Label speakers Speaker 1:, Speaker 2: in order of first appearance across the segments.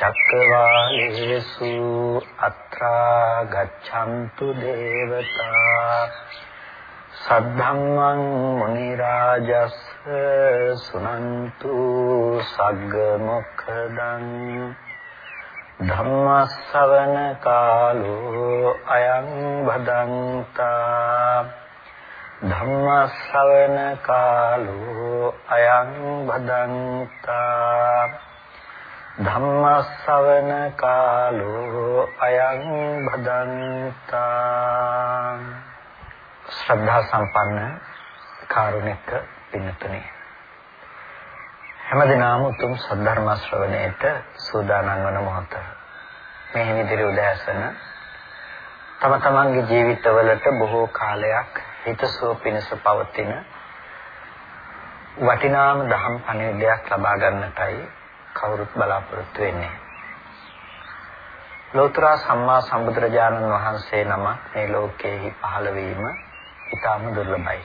Speaker 1: සමන්ත චක්කවාලේසු අත්‍රා ගච්ඡන්තු දේවතා සද්ධම්මං මුනි රාජස් සුනන්තු සග්ග මොක්ඛදං ධම්මස්සවන කාලෝ අයං භදන්තා ධම්මස්සවන කාලෝ අයං භදන්තා ධම්මස්සවන කාලෝ අයං භදන්තා. ශ්‍රද්ධා සම්පන්න කාරුණික පින්තුනේ. හැමදිනම උතුම් සද්ධර්ම ශ්‍රවණයට සූදානම් වන මොහොත. මේ හිමිදිරි උදෑසන තම තමන්ගේ ජීවිතවලට බොහෝ කාලයක් හිතසුව පිණිස පවතින වටිනාම දහම් පණිවිඩයක් ලබා ගන්නටයි කවුරුත් බලාපොරොත්තු වෙන්නේ. ලෝතර සම්මා සම්බුදුරජාණන් වහන්සේ නම මේ ලෝකයේ පහළ වීම ඉතාම දුර්ලභයි.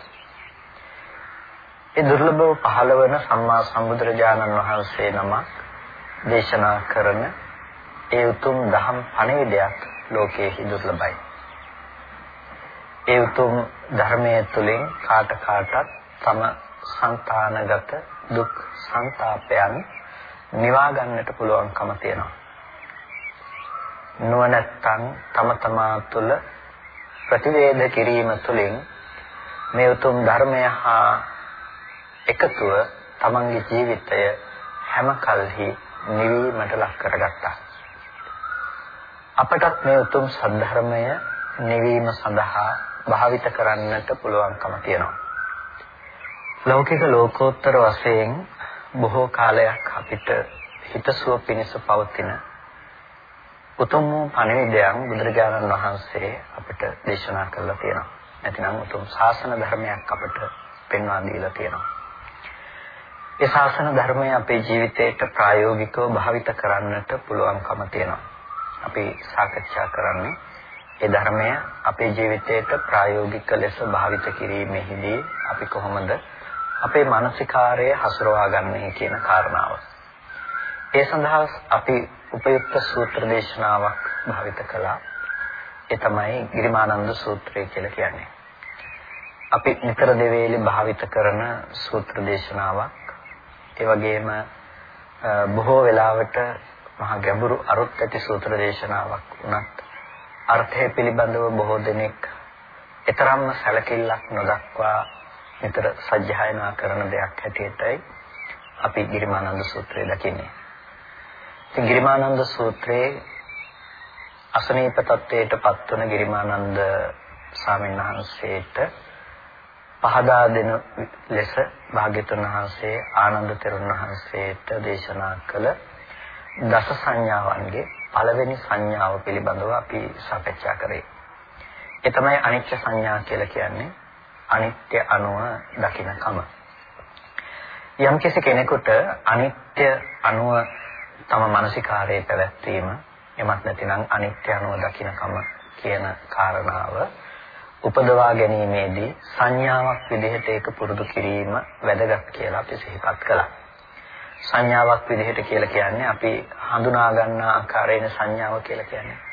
Speaker 1: ඒ දුර්ලභව පහළ වන සම්මා සම්බුදුරජාණන් වහන්සේ නම දේශනා කරන ඒ උතුම් දහම් පණිවිඩයක් ලෝකයේ දුර්ලභයි. ඒ උතුම් ධර්මයේ තුලින් කාට කාටත් තම సంతానගත දුක් සංతాපයන් නිවා ගන්නට පුළුවන්කම තියෙනවා. නුවණැත්තන් තම තමා තුළ ප්‍රතිවේද කිරීම තුළින් මේ උතුම් ධර්මය හා එකතුව තමන්ගේ ජීවිතය හැම කල්හි නිවීමට ලක් කරගත්තා. අපටත් මේ උතුම් සද්ධර්මය නිවීම සඳහා භාවිත කරන්නට පුළුවන්කම තියෙනවා. ලෞකික ලෝකෝත්තර වශයෙන් බොහෝ කාලයක් අපිට හිතසුව පිණිස පවතින උතුම් වූ පණිවිඩයන් බුදුරජාණන් වහන්සේ අපිට දේශනා කරලා තියෙනවා. නැතිනම් උතුම් ශාසන ධර්මයක් අපිට පෙන්වා දීලා තියෙනවා. ඒ ශාසන ධර්මය අපේ ජීවිතයට ප්‍රායෝගිකව භාවිත කරන්නට පුළුවන්කම තියෙනවා. අපි සාකච්ඡා කරන්නේ ඒ ධර්මය අපේ ජීවිතයට ප්‍රායෝගික ලෙස භාවිත කිරීමේදී අපි කොහොමද අපේ මානසිකාරය හසුරවා ගන්නේ කියන කාරණාව. ඒ සඳහා අපි උපයුක්ත සූත්‍ර දේශනාවක් භාවිත කළා. ඒ තමයි ගිරිමානන්ද සූත්‍රය කියලා කියන්නේ. අපි නිතර දෙවේලේ භාවිත කරන සූත්‍ර දේශනාවක්. ඒ වගේම බොහෝ වෙලාවට මහා ගැඹුරු අරුත් ඇති සූත්‍ර දේශනාවක් වුණත් අර්ථය පිළිබඳව බොහෝ දෙනෙක් ඊතරම්ම සැලකිල්ලක් නොදක්වා නිතර සජ්ජායනා කරන දෙයක් හැටියටයි අපි ගිරිමානන්ද සූත්‍රය දකින්නේ. ඉතින් ගිරිමානන්ද සූත්‍රයේ අසනීප තත්වයට පත්වන ගිරිමානන්ද ස්වාමීන් වහන්සේට පහදා දෙන ලෙස භාග්‍යතුන් වහන්සේ ආනන්ද තෙරුන් වහන්සේට දේශනා කළ දස සංඥාවන්ගේ පළවෙනි සංඥාව පිළිබඳව අපි සාකච්ඡා කරේ. ඒ තමයි අනිත්‍ය සංඥා කියලා කියන්නේ අනිත්‍ය අනුව දකින්නකම. යම් කෙනෙකුට අනිත්‍ය අනුව තම මානසිකාරයේ පැවැත්වීම එමත් නැතිනම් අනිත්‍ය අනුව දකින්නකම කියන කාරණාව උපදවා ගැනීමේදී සංඥාවක් විදිහට ඒක පුරුදු කිරීම වැදගත් කියලා අපි සිහිපත් කළා. සංඥාවක් විදිහට කියලා කියන්නේ අපි හඳුනා ගන්නා ආකාරයෙන් සංඥාව කියලා කියන්නේ.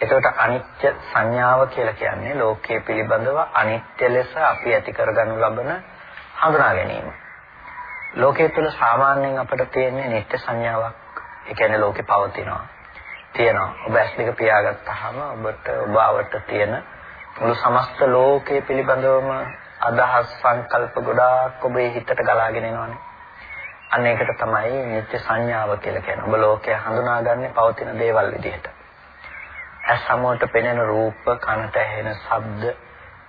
Speaker 1: එතකොට අනිත්‍ය සංඥාව කියලා කියන්නේ ලෝකයේ පිළිබඳව අනිත්‍ය ලෙස අපි ඇති කරගනු ලබන හඳුනා ගැනීම. ලෝකයේ තුල සාමාන්‍යයෙන් අපිට තියෙන්නේ නිත්‍ය සංඥාවක්. ඒ කියන්නේ ලෝකේ පවතිනවා. තියෙනවා. ඔබ ඇස් දෙක පියාගත්තාම ඔබට ඔබ ආවට තියෙන මුළු සමස්ත ලෝකයේ පිළිබඳවම අදහස් සංකල්ප ගොඩාක් ඔබේ හිතට ගලාගෙන එනවානේ. අන්න ඒකට තමයි නිත්‍ය සංඥාව කියලා කියන්නේ. ඔබ ලෝකය හඳුනාගන්නේ පවතින දේවල් විදිහට. ඇස් සමුවට පෙනෙන රූප, කනට ඇහෙන ශබ්ද,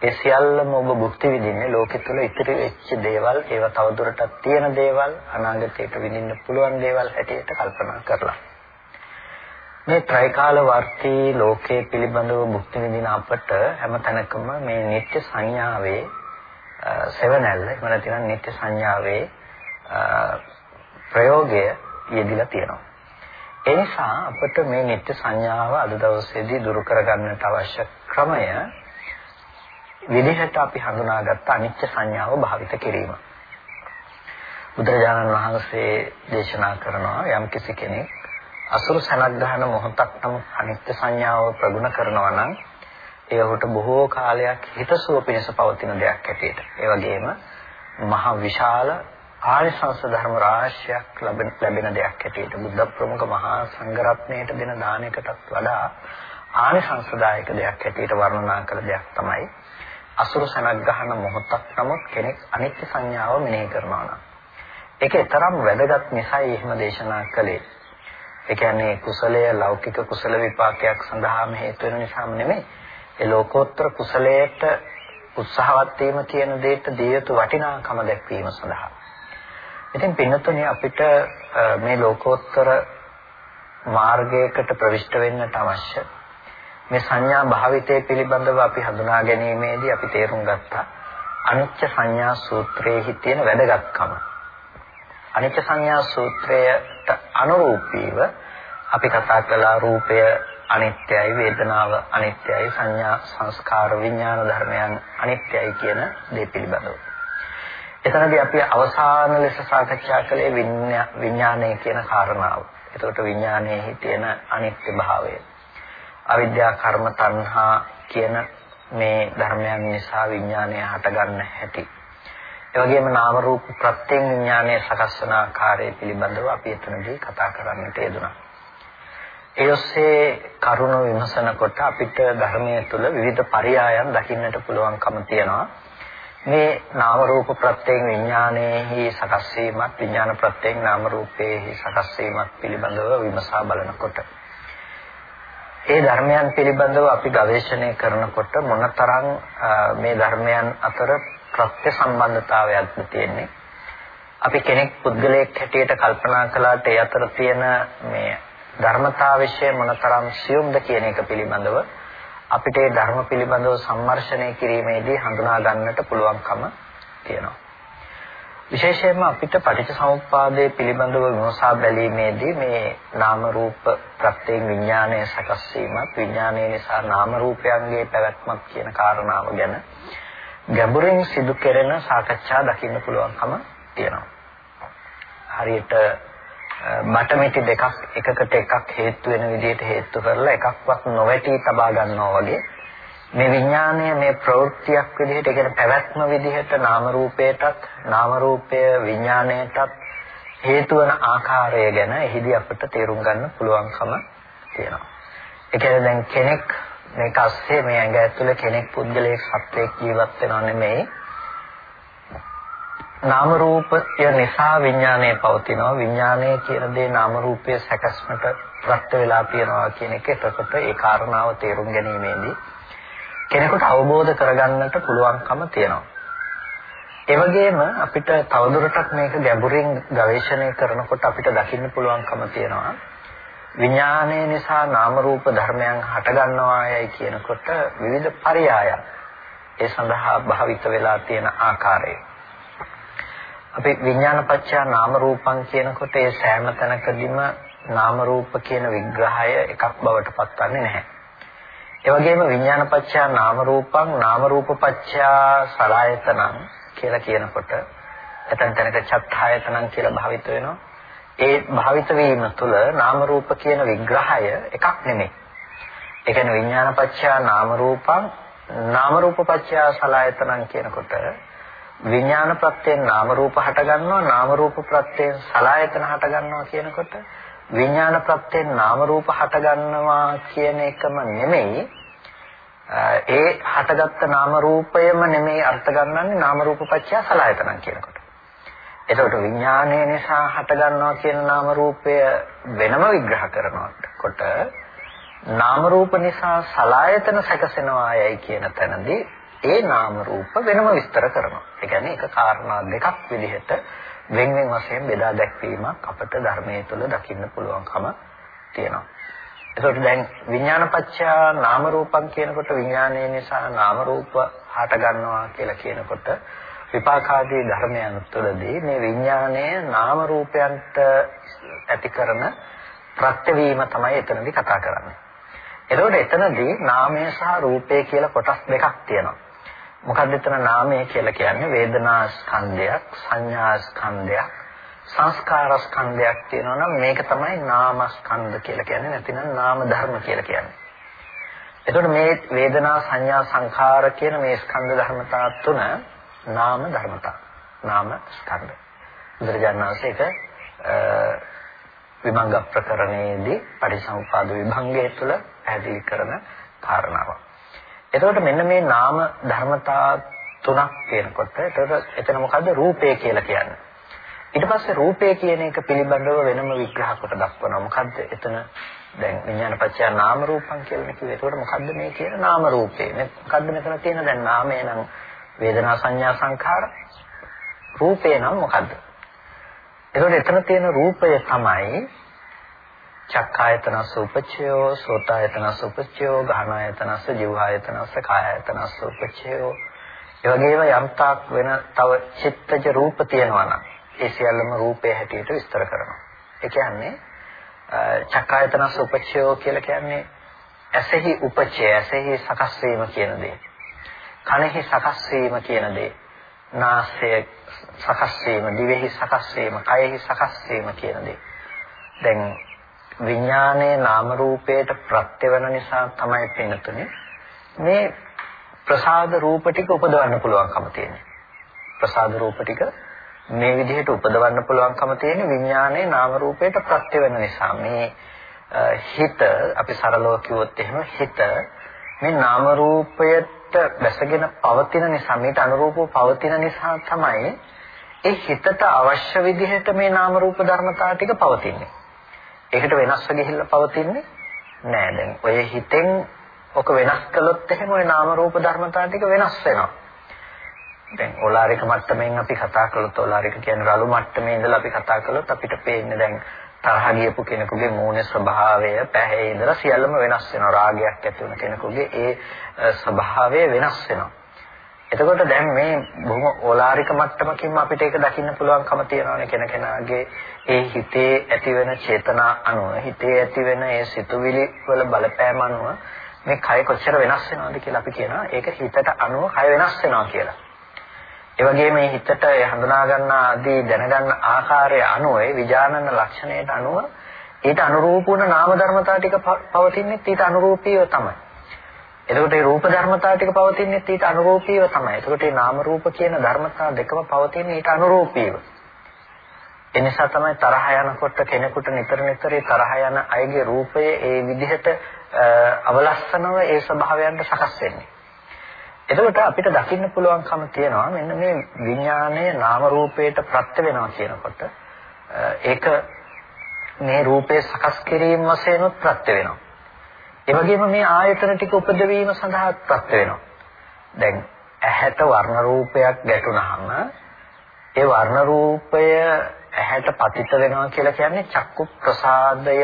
Speaker 1: ඒ සියල්ලම ඔබ භුක්ති විඳින්නේ ලෝකෙ තුල ඉතිරි වෙච්ච දේවල්, ඒවා තවදුරටත් තියෙන දේවල්, අනාගතයට විඳින්න පුළුවන් දේවල් හැටියට කල්පනා කරලා. මේ ත්‍රිකාල වර්තී ලෝකයේ පිළිබඳව භුක්ති විඳින අපට හැමතැනකම මේ නිත්‍ය සංඥාවේ සෙවණැල්ල එහෙම නැත්නම් නිත්‍ය සංඥාවේ ප්‍රයෝගය යෙදිලා තියෙනවා. ඒ නිසා අපිට මේ නිත්‍ය සංඥාව අද දවසේදී දුරු කරගන්නට අවශ්‍ය ක්‍රමය විදිහට අපි හඳුනාගත්ත අනිත්‍ය සංඥාව භාවිත කිරීම. බුදුරජාණන් වහන්සේ දේශනා කරනවා යම් කිසි කෙනෙක් අසුරු සනක් ගන්න මොහොතක් නම් අනිත්‍ය සංඥාව ප්‍රගුණ කරනවා නම් ඒ ඔහුට බොහෝ කාලයක් හිතසුව පිණිස පවතින දෙයක් ඇටියට. ඒ වගේම මහ විශාල ආනිසංස ධර්ම රාශියක් ලැබෙන ලැබෙන දෙයක් ඇටියට බුද්ධ ප්‍රමුඛ මහා සංඝරත්නයට දෙන දානයකටත් වඩා ආනිසංසදායක දෙයක් ඇටියට වර්ණනා කළ දෙයක් තමයි අසුරු සනක් ගන්න මොහොතක් නමුත් කෙනෙක් අනිත්‍ය සංඥාව මෙනෙහි කරනවා නම් ඒක තරම් වැදගත් නිසායි එහෙම දේශනා කළේ. ඒ කියන්නේ කුසලය ලෞකික කුසල විපාකයක් සඳහාම හේතු වෙන නිසාම නෙමෙයි. ඒ ලෝකෝත්තර කුසලයට උත්සාහවත් වීම කියන දෙයට දිය යුතු වටිනාකම දැක්වීම සඳහා. ඉතින් පින්නතුනේ අපිට මේ ලෝකෝත්තර මාර්ගයකට ප්‍රවිෂ්ඨ වෙන්නට අවශ්‍ය මේ සංඥා භාවිතය පිළිබඳව අපි හඳුනා ගැනීමේදී අපි තේරුම් ගත්තා අනිත්‍ය සංඥා සූත්‍රයේ තියෙන වැදගත්කම. අනිත්‍ය සංඥා සූත්‍රයට අනුරූපීව අපි කතා කළා රූපය අනිත්‍යයි වේදනාව අනිත්‍යයි සංඥා සංස්කාර විඥාන ධර්මයන් අනිත්‍යයි කියන දේ පිළිබඳව. එතනදී අපි අවසාන ලෙස සාකච්ඡා කළේ විඥානය කියන කාරණාව. එතකොට විඥානයේ තියෙන අනිත්‍ය භාවය. අවිද්‍යා කර්ම තණ්හා කියන මේ ධර්මයන් නිසා විඥානය හටගන්න හැටි. ඒ වගේම නාම රූප ප්‍රත්‍යයෙන් විඥානය සකස් වන ආකාරය පිළිබඳව අපි එතනදී කතා කරන්නට යෙදුණා. ඒ ඔස්සේ කරුණ විමසනකොට අපිට ධර්මයේ තුල විවිධ පරයයන් දකින්නට පුළුවන්කම තියෙනවා. මේ නාම රූප ප්‍රත්‍යයෙන් විඥානයේහි සකස් වීමත් විඥාන ප්‍රත්‍යයෙන් නාම රූපේහි සකස් වීමත් පිළිබඳව විමසා බලනකොට. ඒ ධර්මයන් පිළිබඳව අපි ගවේෂණය කරනකොට මොනතරම් මේ ධර්මයන් අතර ප්‍රත්‍ය සම්බන්ධතාවයක්ද තියෙන්නේ? අපි කෙනෙක් පුද්ගලයෙක් හැටියට කල්පනා කළාට ඒ අතර තියෙන මේ ධර්මතා વિશે මොනතරම් සියුම්ද කියන එක පිළිබඳව අපිට ඒ ධර්ම පිළිබඳව සම්මර්ෂණය කිරීමේදී හඳුනා ගන්නට පුළුවන්කම තියෙනවා විශේෂයෙන්ම අපිට පටිච්චසමුප්පාදයේ පිළිබඳව විමසා බැලීමේදී මේ නාම රූප ප්‍රත්‍යයෙන් විඥානය සකස් වීමත් විඥානය නිසා නාම රූපයන්ගේ පැවැත්මත් කියන කාරණාව ගැන ගැඹුරින් සිදු කෙරෙන සාකච්ඡා දකින්න පුළුවන්කම තියෙනවා. හරියට බටමිටි දෙකක් එකකට එකක් හේතු වෙන විදිහට හේතු කරලා එකක්වත් නොවැටි තබා ගන්නවා වගේ මේ විඥානය මේ ප්‍රවෘත්තියක් විදිහට කියන පැවැත්ම විදිහට නාම රූපයටත් නාම රූපය විඥාණයටත් හේතු වන ආකාරය ගැන එහිදී අපිට තේරුම් ගන්න පුළුවන්කම තියෙනවා. ඒ කියන්නේ දැන් කෙනෙක් මේක අස්සේ මේ ඇඟ ඇතුලේ කෙනෙක් පුද්ගලයෙක් සත්වයක් ජීවත් වෙනව නෙමෙයි. නාම රූපය නිසා විඥානය පවතිනවා. විඥානය කියන දේ නාම රූපයේ සැකස්මට ප්‍රත්‍ය වෙලා තියෙනවා කියන එක එතකොට ඒ කාරණාව තේරුම් ගැනීමේදී කෙනෙකුට අවබෝධ කරගන්නට පුළුවන්කම තියෙනවා. ඒ වගේම අපිට තවදුරටත් මේක ගැඹුරින් ගවේෂණය කරනකොට අපිට දකින්න පුළුවන්කම තියෙනවා. විඥානය නිසා නාම රූප ධර්මයන් හටගන්නවායයි කියනකොට විවිධ පරයයන් ඒ සඳහා භාවිත වෙලා තියෙන ආකාරය. අපි විඥානපච්චය නාම රූපං කියනකොට ඒ සෑම තැනකදීම නාම රූප කියන විග්‍රහය එකක් බවට පත්වන්නේ නැහැ. ඒ වගේම විඥානපච්චය නාම රූපං නාම රූපපච්චය සලආයතනං කියලා කියනකොට එතන තැනක චත්තායතනං කියලා භාවිත වෙනවා. ඒ භාවිත වීම තුළ නාම රූප කියන විග්‍රහය එකක් නෙමෙයි. ඒ කියන්නේ විඥානපච්චය නාම රූපං නාම රූපපච්චය සලආයතනං කියනකොට විඥාන ප්‍රත්‍යයෙන් නාම රූප හට ගන්නවා නාම රූප ප්‍රත්‍යයෙන් සලආයතන හට ගන්නවා කියනකොට විඥාන ප්‍රත්‍යයෙන් නාම රූප හට ගන්නවා කියන එකම නෙමෙයි ඒ හටගත්ත නාම රූපයම නෙමෙයි අර්ථ ගන්නන්නේ නාම රූප පත්‍ය සලආයතන කියනකොට. එතකොට විඥානය නිසා හට ගන්නවා කියන නාම රූපය වෙනම විග්‍රහ කරනකොට නාම රූප නිසා සලආයතන සැකසෙනවා යයි කියන තැනදී ඒ නාම රූප වෙනම විස්තර කරනවා. ඒ කියන්නේ එක කාරණා දෙකක් විදිහට වෙන වෙන වශයෙන් බෙදා දැක්වීමක් අපට ධර්මයේ තුල දකින්න පුළුවන්කම තියෙනවා. ඒකට දැන් විඥානපච්චය නාම රූපං කියනකොට විඥානයේ නිසා නාම රූප හට ගන්නවා කියලා කියනකොට විපාකාදී ධර්මයන් තුළදී මේ විඥානය නාම රූපයන්ට ඇති කරන ප්‍රත්‍යවීම තමයි එතනදී කතා කරන්නේ. එතකොට එතනදී නාමය සහ රූපය කියලා කොටස් දෙකක් තියෙනවා. මොකක්ද එතන නාමය කියලා කියන්නේ වේදනා ස්කන්ධයක් සංඥා ස්කන්ධයක් සංස්කාර ස්කන්ධයක් තියෙනවා නම් මේක තමයි නාම ස්කන්ධ කියලා කියන්නේ නැතිනම් නාම ධර්ම කියලා කියන්නේ. එතකොට මේ වේදනා සංඥා සංඛාර කියන මේ ස්කන්ධ ධර්මතා තුන නාම ධර්මතා. නාම ස්කන්ධ. බුදුරජාණන් වහන්සේ ඒක විභංග ප්‍රකරණයේදී පරිසම්පාද විභංගය තුළ පැහැදිලි කරන කාරණාවක්. එතකොට මෙන්න මේ නාම ධර්මතා තුනක් තියෙනකොට එතකොට එතන මොකද්ද රූපය කියලා කියන්නේ. ඊට පස්සේ රූපය කියන එක පිළිබඳව වෙනම විග්‍රහ කොට දක්වනවා. මොකද්ද එතන දැන් විඥානපච්චය නාම රූපං කියලා කිව්වේ. එතකොට මොකද්ද මේ කියන නාම රූපේ? මොකද්ද මෙතන තියෙන දැන් නාමය නම් වේදනා සංඥා සංඛාර රූපේ නම් මොකද්ද? එතකොට එතන තියෙන රූපය තමයි චක්කායතනස්ස උපච්ඡයෝ සෝතායතනස්ස උපච්ඡයෝ ගාහනායතනස්ස ජීවහායතනස්ස කායායතනස්ස උපච්ඡයෝ ඒ වගේම යම්තාක් වෙන තව චිත්තජ රූප තියෙනවා නම් ඒ සියල්ලම රූපේ හැටියට විස්තර කරනවා. ඒ කියන්නේ චක්කායතනස්ස උපච්ඡයෝ කියලා කියන්නේ ඇසෙහි උපච්ඡය ඇසෙහි සකස් වීම කියන දේ. කනෙහි සකස් වීම කියන දේ. නාසය සකස් වීම, දිවෙහි සකස් වීම, කයෙහි සකස් වීම කියන දේ. දැන් විඥානයේ නාම රූපයට ප්‍රත්‍ය වෙන නිසා තමයි පෙනුනේ මේ ප්‍රසාද රූප ටික උපදවන්න පුළුවන්කම තියෙන්නේ. ප්‍රසාද රූප ටික මේ විදිහට උපදවන්න පුළුවන්කම තියෙන විඥානයේ නාම රූපයට ප්‍රත්‍ය වෙන නිසා මේ හිත අපි සරලව කිව්වොත් එහෙම හිත මේ නාම රූපයට දැසගෙන පවතින නිසා මේට අනුරූපව පවතින නිසා තමයි ඒ හිතට අවශ්‍ය විදිහට මේ නාම රූප ධර්මතා ටික පවතින්නේ. ඒකට වෙනස්ව ගිහිල්ලා පවතින්නේ නෑ. දැන් ඔය හිතෙන් ඔක වෙනස් කළොත් එහෙම ওই නාම රූප ධර්මතා ටික වෙනස් වෙනවා. දැන් ඕලාරික මට්ටමින් අපි කතා කළොත් ඕලාරික කියන්නේ රළු මට්ටමේ ඉඳලා අපි කතා කළොත් අපිට පේන්නේ දැන් තරහ ගියපු කෙනෙකුගේ මූණේ ස්වභාවය පැහැේ ඉඳලා සියල්ලම වෙනස් වෙනවා. රාගයක් ඇති වෙන කෙනෙකුගේ ඒ ස්වභාවය වෙනස් වෙනවා. එතකොට දැන් මේ බොහොම ඕලාරික මට්ටමකින්ම අපිට ඒක දකින්න පුළුවන්කම තියෙනවානේ කෙන කෙනාගේ ඒ හිතේ ඇතිවෙන චේතනා අනුව හිතේ ඇතිවෙන ඒ සිතුවිලි වල බලපෑම අනුව මේ කය කොච්චර වෙනස් වෙනවද කියලා අපි කියනවා ඒක හිතට අනුව කය වෙනස් වෙනවා කියලා. ඒ වගේම මේ හිතට හඳුනා ගන්න ආදී දැනගන්න ආකාරය අනුව ඒ විඥානන ලක්ෂණයට අනුව ඊට අනුරූප වුණ නාම ධර්මතා ටික පවතින්නේ ඊට අනුරූපීව තමයි. එතකොට මේ රූප ධර්මතා ටික පවතින්නේ ඊට අනුරූපීව තමයි. එතකොට මේ නාම රූප කියන ධර්මතා දෙකම පවතින්නේ ඊට අනුරූපීව. ඒ නිසා තමයි තරහ යනකොට කෙනෙකුට නිතර නිතර තරහ යන අයගේ රූපය ඒ විදිහට අවලස්සනව ඒ ස්වභාවයන්ට සකස් වෙන්නේ. එතකොට අපිට දකින්න පුළුවන්කම තියෙනවා මෙන්න මේ විඥානයේ නාම රූපයට ප්‍රත්‍ය වෙනවා කියනකොට ඒක මේ රූපේ සකස් කිරීම වශයෙන් ප්‍රත්‍ය වෙනවා. ඒ වගේම මේ ආයතන ටික උපදවීම සඳහා ප්‍රත්‍ය වෙනවා. දැන් ඇහැට වර්ණ රූපයක් ගැටුනහම ඒ වර්ණ රූපය ඇහැට පතිත වෙනවා කියලා කියන්නේ චක්කු ප්‍රසාදය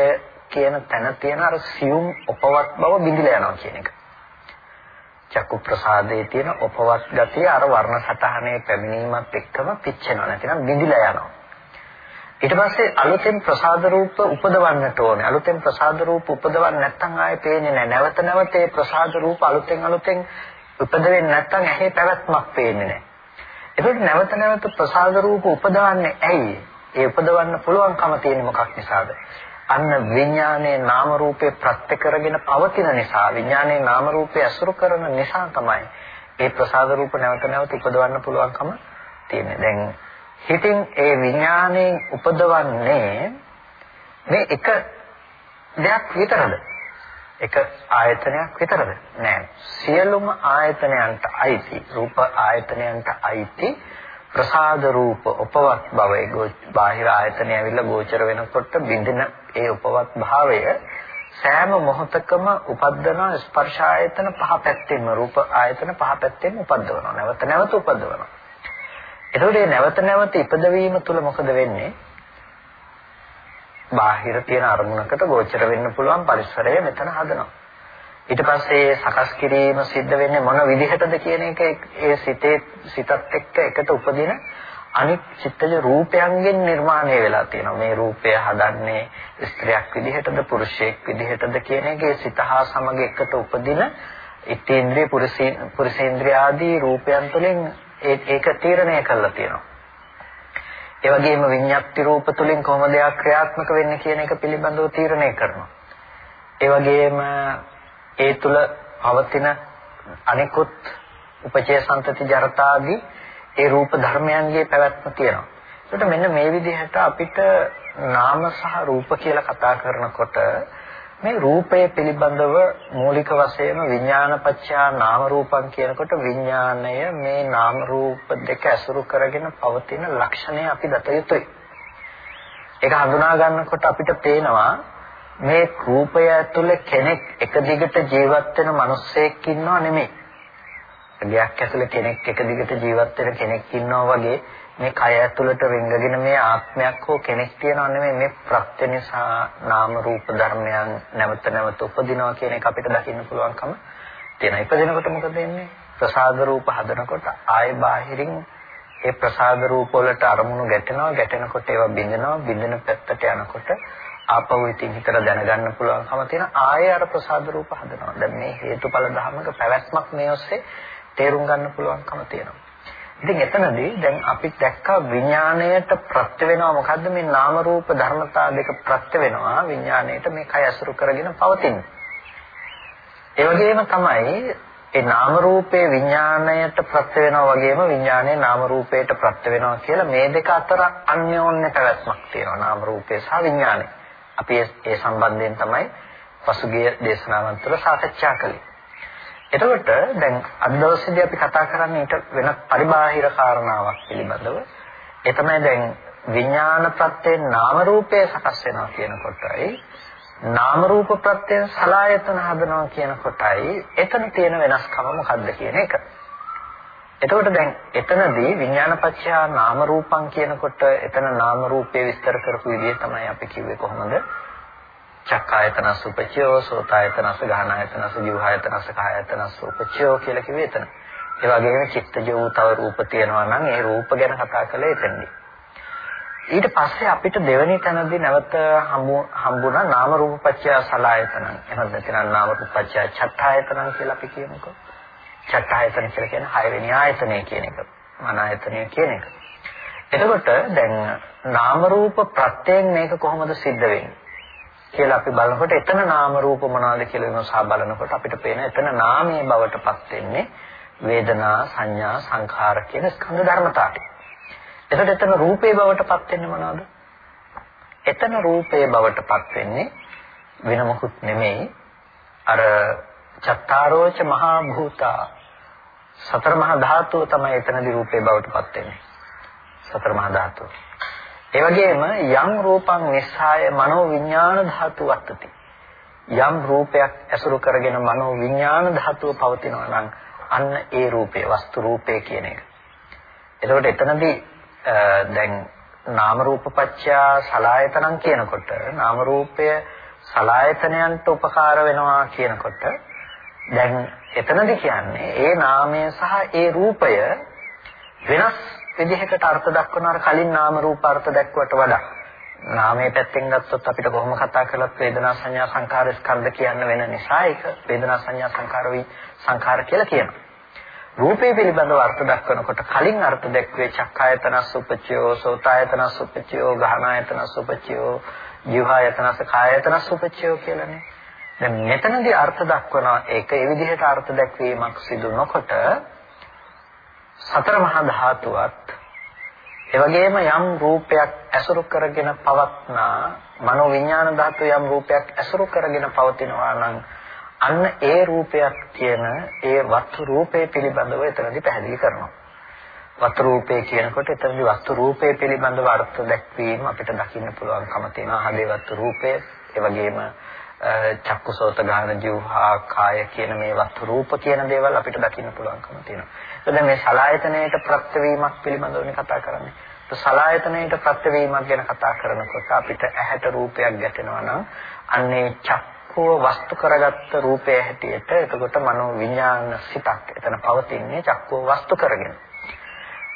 Speaker 1: කියන තැන තියෙන අර සියුම් උපවත් බව බිඳිලා යනවා කියන එක. චක්කු ප්‍රසාදයේ තියෙන උපවත් ගතිය අර වර්ණ සටහනේ පැමිණීමත් එක්කම පිච්චෙනවා නැතිනම් බිඳිලා යනවා. ඊට පස්සේ අලුතෙන් ප්‍රසාද රූප උපදවන්නට ඕනේ. අලුතෙන් ප්‍රසාද රූප උපදවන්න නැත්නම් ආයේ පේන්නේ නැහැ. නැවත නැවත ඒ ප්‍රසාද රූප අලුතෙන් අලුතෙන් උපදවෙන්නේ නැත්නම් ඇහි පැවැත්මක් පේන්නේ නැහැ. ඒකට නැවත නැවත ප්‍රසාද රූප උපදවන්නේ ඇයි? ඒ උපදවන්න පුළුවන්කම තියෙන්නේ මොකක් නිසාද? අන්න විඥානයේ නාම රූපේ ප්‍රත්‍ය කරගෙන පවතින නිසා විඥානයේ නාම රූපේ අසුරු කරන නිසා තමයි ඒ ප්‍රසාද රූප නැවත නැවත උපදවන්න පුළුවන්කම තියෙන්නේ. දැන් හිතින් ඒ විඥාණයෙන් උපදවන්නේ මේ එක දෙයක් විතරද? එක ආයතනයක් විතරද? නෑ. සියලුම ආයතනයන්ට අයිති රූප ආයතනයන්ට අයිති ප්‍රසාද රූප උපවත් භවයේ බාහිර ආයතනය ඇවිල්ලා ගෝචර වෙනකොට බින්දින ඒ උපවත් භාවය සෑම මොහොතකම උපද්දන ස්පර්ශ ආයතන පහ පැත්තෙන්ම රූප ආයතන පහ පැත්තෙන් උපද්දවනවා. නැවත නැවත උපද්දවනවා. එතකොට මේ නැවත නැවත ඉපදවීම තුළ මොකද වෙන්නේ? බාහිර තියෙන අරමුණකට ගෝචර වෙන්න පුළුවන් පරිසරය මෙතන හදනවා. ඊට පස්සේ සකස් කිරීම සිද්ධ වෙන්නේ මොන විදිහටද කියන එක ඒ සිතේ සිතත් එක්ක එකට උපදින අනිත් චිත්තජ රූපයන්ගෙන් නිර්මාණය වෙලා තියෙනවා. මේ රූපය හදන්නේ ස්ත්‍රියක් විදිහටද පුරුෂයෙක් විදිහටද කියන එකේ සිත හා සමග එකට උපදින ඉත්තේන්ද්‍රිය පුරුෂේන්ද්‍රිය ආදී රූපයන් තුළින් ඒක තීරණය කරලා තියෙනවා. ඒ වගේම විඤ්ඤාති රූප තුලින් කොහොමද එයා ක්‍රියාත්මක වෙන්නේ කියන එක පිළිබඳව තීරණය කරනවා. ඒ වගේම ඒ තුල පවතින අනිකුත් උපචේ සම්තති ජරතාදී ඒ රූප ධර්මයන්ගේ පැවැත්ම තියෙනවා. ඒකට මෙන්න මේ විදිහට අපිට නාම සහ රූප කියලා කතා කරනකොට මේ රූපය පිළිබඳව මූලික වශයෙන්ම විඥානපච්චා නාම රූපං කියනකොට විඥාණය මේ නාම රූප දෙක ඇසුරු කරගෙන පවතින ලක්ෂණය අපි දත යුතුයි. ඒක හඳුනා ගන්නකොට අපිට පේනවා මේ රූපය ඇතුලේ කෙනෙක් එක දිගට ජීවත් වෙන මිනිස්සෙක් ඉන්නව නෙමෙයි. ගයක් ඇතුලේ කෙනෙක් එක දිගට ජීවත් වෙන කෙනෙක් ඉන්නවා වගේ මේ කය ඇතුළට රිංගගෙන මේ ආත්මයක් හෝ කෙනෙක් තියනව නෙමෙයි මේ ප්‍රත්‍ය නිසා නාම රූප ධර්මයන් නැවත නැවත උපදිනවා කියන එක අපිට දකින්න පුළුවන්කම තියෙනවා. ඉපදිනකොට මොකද වෙන්නේ? ප්‍රසාද රූප හදනකොට ආය බාහිරින් ඒ ප්‍රසාද රූප වලට අරමුණු ගැටෙනවා ගැටෙනකොට ඒවා බිඳෙනවා බිඳෙන පැත්තට යනකොට ආපහු ඉතින් හිතට දැනගන්න පුළුවන්කම තියෙන ආය අර ප්‍රසාද රූප හදනවා. දැන් මේ හේතුඵල ධර්මක පැවැත්මක් මේ ඔස්සේ තේරුම් ගන්න පුළුවන්කම තියෙනවා. ඉතින් එතනදී දැන් අපි දැක්කා විඥාණයට ප්‍රත්‍ය වෙනවා මොකද්ද මේ නාම රූප ධර්මතා දෙක ප්‍රත්‍ය වෙනවා විඥාණයට මේ කය අසුරු කරගෙන පවතින. ඒ වගේම තමයි ඒ නාම රූපේ විඥාණයට ප්‍රත්‍ය වෙනවා වගේම විඥානයේ නාම රූපයට ප්‍රත්‍ය වෙනවා කියලා මේ දෙක අතර අන්‍යෝන්‍ය පැවැත්මක් තියෙනවා නාම රූපේ සහ විඥානය. අපි ඒ සම්බන්ධයෙන් තමයි පසුගිය දේශනාවන් තුළ සාකච්ඡා කළේ. එතකොට දැන් අද දවසේදී අපි කතා කරන්නේ ඊට වෙන පරිබාහිර කාරණාවක් පිළිබඳව. ඒ තමයි දැන් විඥාන ප්‍රත්‍යයෙන් නාම රූපය සකස් වෙනවා කියනකොටයි නාම රූප ප්‍රත්‍යයෙන් සලායතන හදනවා කියනකොටයි එතන තියෙන වෙනස්කම මොකක්ද කියන එක. එතකොට දැන් එතනදී විඥානපච්චය නාම රූපං කියනකොට එතන නාම රූපේ විස්තර කරපු විදිහ තමයි අපි කිව්වේ කොහොමද? චක්කායතනස් උපචයෝ සෝතායතනස් ගාහනායතනස් ජීවහායතනස් කායයතනස් උපචයෝ කියලා කිව්වේ එතන. ඒ වගේම චිත්තජ වූ තව රූප තියෙනවා නම් ඒ රූප ගැන කතා කළේ එතනදී. ඊට පස්සේ අපිට දෙවෙනි තැනදී නැවත හම්බුණා නාම රූපපච්චය සලායතන. එහෙනම් නැතිනම් නාම රූපපච්චය චත්තායතන කියලා අපි කියමුකෝ. චත්තායතන කියලා කියන්නේ හයවෙනි ආයතනය කියන එක. මන ආයතනය කියන එක. එතකොට දැන් නාම රූප ප්‍රත්‍යයෙන් මේක කොහොමද සිද්ධ වෙන්නේ? කියලා අපි බලනකොට එතන නාම රූප මොනවද කියලා විමසා බලනකොට අපිට පේන එතන නාමයේ බවටපත් වෙන්නේ වේදනා සංඥා සංඛාර කියන ස්කන්ධ ධර්මතා ටික. එතකොට එතන රූපේ බවටපත් වෙන්නේ මොනවද? එතන රූපේ බවටපත් වෙන්නේ වෙන මොකුත් නෙමෙයි අර චත්තාරෝච මහා භූතා සතර මහා ධාතුව තමයි එතනදී රූපේ බවටපත් වෙන්නේ. සතර මහා ධාතුව. ඒ වගේම යම් රූපං නිස්සාය මනෝ විඥාන ධාතු වත්තති. යම් රූපයක් ඇසුරු කරගෙන මනෝ විඥාන ධාතුව පවතිනවා නම් අන්න ඒ රූපේ වස්තු රූපේ කියන එක. එතකොට එතනදී දැන් නාම රූපපච්චා සලායතනං කියනකොට නාම රූපය සලායතනයන්ට උපකාර වෙනවා කියනකොට දැන් එතනදී කියන්නේ ඒ නාමය සහ ඒ රූපය වෙනස් විදිහකට අර්ථ දක්වන අර කලින් නාම රූප අර්ථ දැක්වට වඩා නාමයේ පැත්තෙන් ගත්තොත් අපිට කොහොම කතා කළත් වේදනා සංඥා සංකාර ස්කන්ධ කියන්න වෙන නිසා ඒක වේදනා සංඥා සංකාර වී සංකාර කියලා කියනවා. රූපේ පිළිබඳව අර්ථ දක්වනකොට කලින් අර්ථ දැක්වේ චක්කායතන සුපච්චයෝ සෝතායතන සුපච්චයෝ ගහනායතන සුපච්චයෝ ජීවායතන කායයතන සුපච්චයෝ කියලානේ. දැන් මෙතනදී අර්ථ දක්වන ඒක ඒ විදිහට අර්ථ දැක්වීමක් සිදු නොකොට සතර මහා ධාතුවත් එවැගේම යම් රූපයක් ඇසුරු කරගෙන පවත්නා මනෝ විඥාන ධාතු යම් රූපයක් ඇසුරු කරගෙන පවතිනවා නම් අන්න ඒ රූපයක් කියන ඒ වස්තු රූපේ පිළිබඳව එතනදී පැහැදිලි කරනවා. වස්තු රූපේ කියනකොට එතනදී වස්තු රූපේ පිළිබඳව අර්ථ දැක්වීම අපිට දකින්න පුළුවන්කම තියෙනවා. හදේ වස්තු රූපය, ඒ වගේම චක්කුසෝත ගාන ජීවහා කාය කියන මේ වස්තු රූප කියන දේවල් අපිට දකින්න පුළුවන්කම තියෙනවා. එතකොට මේ සලායතනයේට ප්‍රත්‍යවීමක් පිළිබඳවනේ කතා කරන්නේ. તો සලායතනයේට ප්‍රත්‍යවීමක් ගැන කතා කරනකොට අපිට ඇහැට රූපයක් ගැටෙනවා නම් අන්නේ චක්කුව වස්තු කරගත්ත රූපය හැටියට එතකොට මනෝ විඥාන සිතක් එතන පවතින්නේ චක්කුව වස්තු කරගෙන.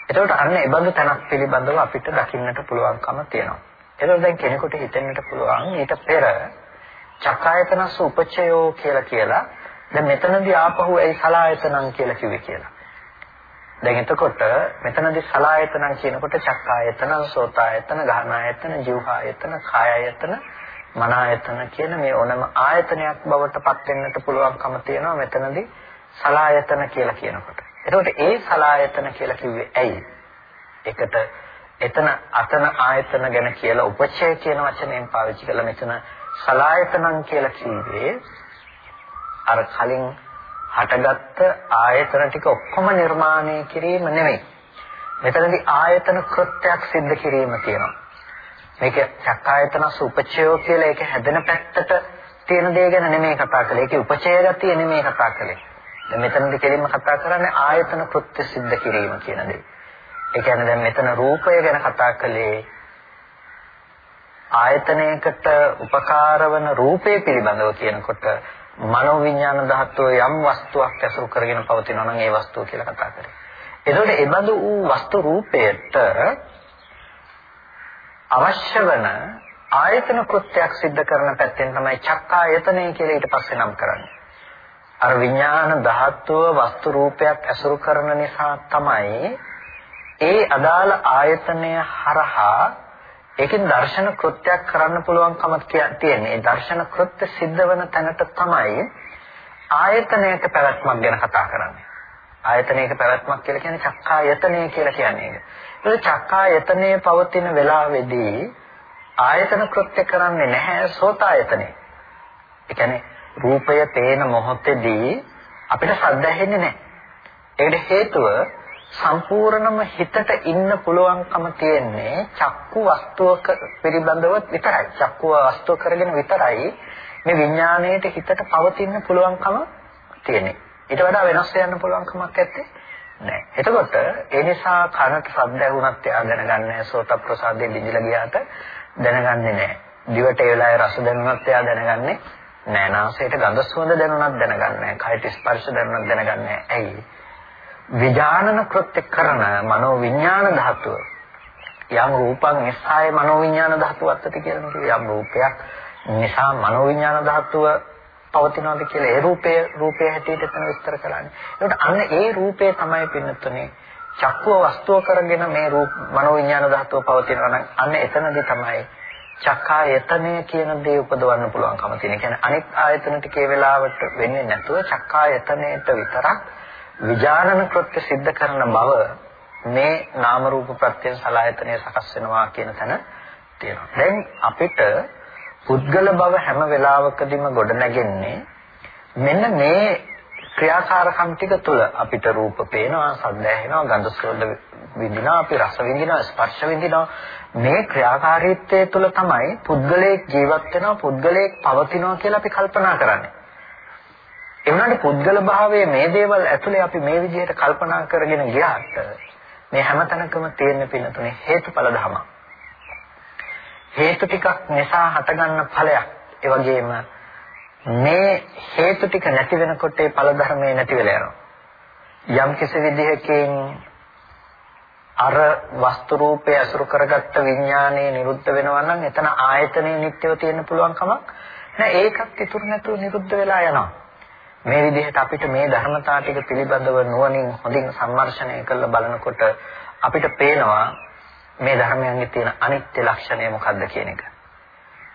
Speaker 1: එතකොට අන්න ඒ බඳු තැනක් පිළිබඳව අපිට දකින්නට පුළුවන්කම තියෙනවා. එතකොට දැන් කෙනෙකුට හිතෙන්නට පුළුවන් ඊට පෙර චක්කායතනස් උපචයෝ කියලා කියලා දැන් මෙතනදී ආපහු ඒ සලායතනං කියලා කිව්වේ කියලා. දැන් එතකොට මෙතනදී සලායතන කියනකොට චක්කායතන, සෝතායතන, ගහනායතන, જીවහායතන, කායයතන, මනායතන කියන මේ ඕනම ආයතනයක් බවට පත් වෙන්නට පුළුවන්කම තියෙනවා මෙතනදී සලායතන කියලා කියනකොට. එතකොට ඒ සලායතන කියලා කිව්වේ ඇයි? ඒකට එතන අතන ආයතන ගැන කියලා උපචය කියන වචනයෙන් පාවිච්චි කළා මෙතන සලායතනං කියලා කිව්වේ අර කලින් හටගත්ත ආයතන ටික ඔක්කොම නිර්මාණය කිරීම නෙමෙයි. මෙතනදී ආයතන කෘත්‍යයක් සිද්ධ කිරීම තියෙනවා. මේක චක්කායතන සුපචයෝ කියලා ඒක හැදෙන පැත්තට තියෙන දේ ගැන නෙමෙයි කතා කළේ. ඒකේ උපචය ගතිය නෙමෙයි කතා කළේ. දැන් මෙතනදී කෙලින්ම කතා කරන්නේ ආයතන කෘත්‍ය සිද්ධ කිරීම කියන දේ. ඒ කියන්නේ දැන් මෙතන රූපය ගැන කතා කළේ ආයතනයකට උපකාර වන රූපය පිළිබඳව කියනකොට මනෝ විඥාන ධාතුව යම් වස්තුවක් ඇසුරු කරගෙන පවතිනවා නම් ඒ වස්තුව කියලා කතා කරේ. එතකොට ඒ බඳු වූ වස්තු රූපයට අවශ්‍ය වන ආයතන කෘත්‍යයක් සිද්ධ කරන පැත්තෙන් තමයි චක්කායතනය කියලා ඊට පස්සේ නම් කරන්නේ. අර විඥාන ධාතුව වස්තු රූපයක් ඇසුරු කරන නිසා තමයි ඒ අදාළ ආයතනය හරහා ඒකෙන් දර්ශන කෘත්‍යයක් කරන්න පුළුවන්කම තියෙන්නේ. ඒ දර්ශන කෘත්‍ය සිද්ධ වෙන තැනට තමයි ආයතනයක පැවැත්මක් ගැන කතා කරන්නේ. ආයතනයක පැවැත්මක් කියලා කියන්නේ චක්කායතනය කියලා කියන්නේ ඒක. ඒ චක්කායතනයේ පවතින වෙලාවේදී ආයතන කෘත්‍ය කරන්නේ නැහැ සෝතායතනේ. ඒ කියන්නේ රූපය පේන මොහොතේදී අපිට ශබ්ද ඇහෙන්නේ නැහැ. ඒකට හේතුව සම්පූර්ණම හිතට ඉන්න පුළුවන්කම තියෙන්නේ චක්කු වස්තුවක පිළිබඳව විතරයි. චක්කුව වස්තුව කරගෙන විතරයි මේ විඥාණයට හිතට පවතින්න පුළුවන්කම තියෙන්නේ. ඊට වඩා වෙනස් වෙන්න පුළුවන්කමක් නැත්තේ නෑ. එතකොට ඒ නිසා කනට ශබ්ද ඇහුණත් එයා දැනගන්නේ නැහැ. සෝත ප්‍රසාදයේ බිඳිලා ගියාට දැනගන්නේ නැහැ. දිවට ඒ වෙලාවේ රස දැනුණත් එයා දැනගන්නේ නැහැ. නාසයට ගඳ සුවඳ දැනුණත් දැනගන්නේ නැහැ. කයට ස්පර්ශ දැනුණත් දැනගන්නේ නැහැ. ඇයි? විඥානන කෘත්‍ය කරන මනෝ විඥාන ධාතුව යම් රූපං නිසාය මනෝ විඥාන ධාතුව අත්තට කියලා කිව්වේ යම් රූපයක් නිසා මනෝ විඥාන ධාතුව පවතිනවාද කියලා ඒ රූපය රූපය හැටියට එතන විස්තර කරන්නේ. ඒකට අන්න ඒ රූපය තමයි පින්නතුනේ චක්කුව වස්තුව කරගෙන මේ රූප මනෝ විඥාන ධාතුව පවතිනවා නම් අන්න එතනදී තමයි චක්කායතනය කියන දේ උපදවන්න පුළුවන්කම තියෙන. කියන්නේ අනිත් ආයතන ටිකේ වෙලාවට වෙන්නේ නැතුව චක්කායතනයට විතරක් විඥානන කෘත්‍ය સિદ્ધ කරන බව මේ නාම රූප ප්‍රත්‍ය සලආයතනය සකස් වෙනවා කියන තැන තියෙනවා. දැන් අපිට පුද්ගල බව හැම වෙලාවකදීම ගොඩ නැගෙන්නේ මෙන්න මේ ක්‍රියාකාරකම් ටික තුළ අපිට රූප පේනවා, ශබ්ද ඇහෙනවා, ගන්ධ සුවඳ විඳිනවා, අපි රස විඳිනවා, ස්පර්ශ විඳිනවා. මේ ක්‍රියාකාරීත්වය තුළ තමයි පුද්ගලයෙක් ජීවත් වෙනවා, පුද්ගලයෙක් පවතිනවා කියලා අපි කල්පනා කරන්නේ. ඒ වුණාට පුද්ගල භාවයේ මේ දේවල් ඇතුලේ අපි මේ විදිහට කල්පනා කරගෙන ගියාට මේ හැමතැනකම තියෙන පින්නතුනේ හේතුඵල ධම. හේතු ටිකක් නිසා හටගන්න ඵලයක්. ඒ වගේම මේ හේතු ටික නැති වෙනකොට ඒ ඵල ධර්මයේ නැති වෙලා යනවා. යම් කිසි විදිහකින් අර වස්තු රූපය අසුරු කරගත්ත විඥානයේ නිරුද්ධ වෙනවා නම් එතන ආයතනයේ නිට්ටයව තියෙන්න පුළුවන් කමක් නෑ ඒකත් ඉතුරු නැතුව නිරුද්ධ වෙලා යනවා මේ විදිහට අපිට මේ ධර්මතා ටික පිළිබඳව නුවණින් හොඳින් සම්මර්ෂණය කරලා බලනකොට අපිට පේනවා මේ ධර්මයන්ගේ තියෙන අනිත්‍ය ලක්ෂණය මොකක්ද කියන එක.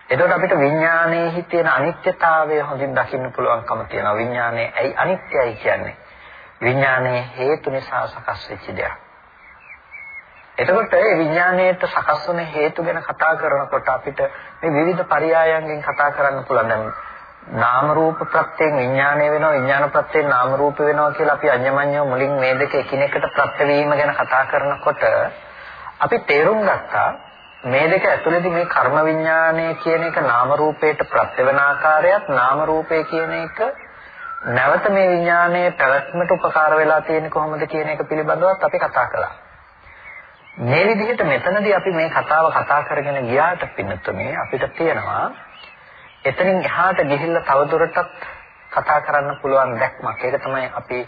Speaker 1: එතකොට අපිට විඥානයේ තියෙන අනිත්‍යතාවය හොඳින් දකින්න පුළුවන්කම තියෙනවා. විඥානයේ ඇයි අනිත්‍යයි කියන්නේ? විඥානයේ හේතු නිසා සකස් වෙච්ච දෙයක්. එතකොට ඒ විඥාණයට සකස් වන හේතු ගැන කතා කරනකොට අපිට මේ විවිධ පරයයන්ගෙන් කතා කරන්න පුළුවන්. දැන් නාම රූප ප්‍රත්‍යයෙන් විඥානය වෙනවා විඥාන ප්‍රත්‍යයෙන් නාම රූප වෙනවා කියලා අපි අඤ්ඤමඤ්ඤව මුලින් මේ දෙක එකිනෙකට ප්‍රත්‍ය වීම ගැන කතා කරනකොට අපි තේරුම් ගත්තා මේ දෙක ඇතුළේදී මේ කර්ම විඥානය කියන එක නාම රූපයට ප්‍රත්‍ය වෙන ආකාරයත් නාම රූපය කියන එක නැවත මේ විඥානයේ පැවැත්මට උපකාර වෙලා තියෙන්නේ කොහොමද කියන එක පිළිබඳවත් අපි කතා කළා. මේ විදිහට මෙතනදී අපි මේ කතාව කතා කරගෙන ගියාට පින්නතුනේ අපිට තියෙනවා එතනින් එහාට ගිහිල්ලා තවදුරටත් කතා කරන්න පුළුවන් දැක්මක්. ඒක තමයි අපි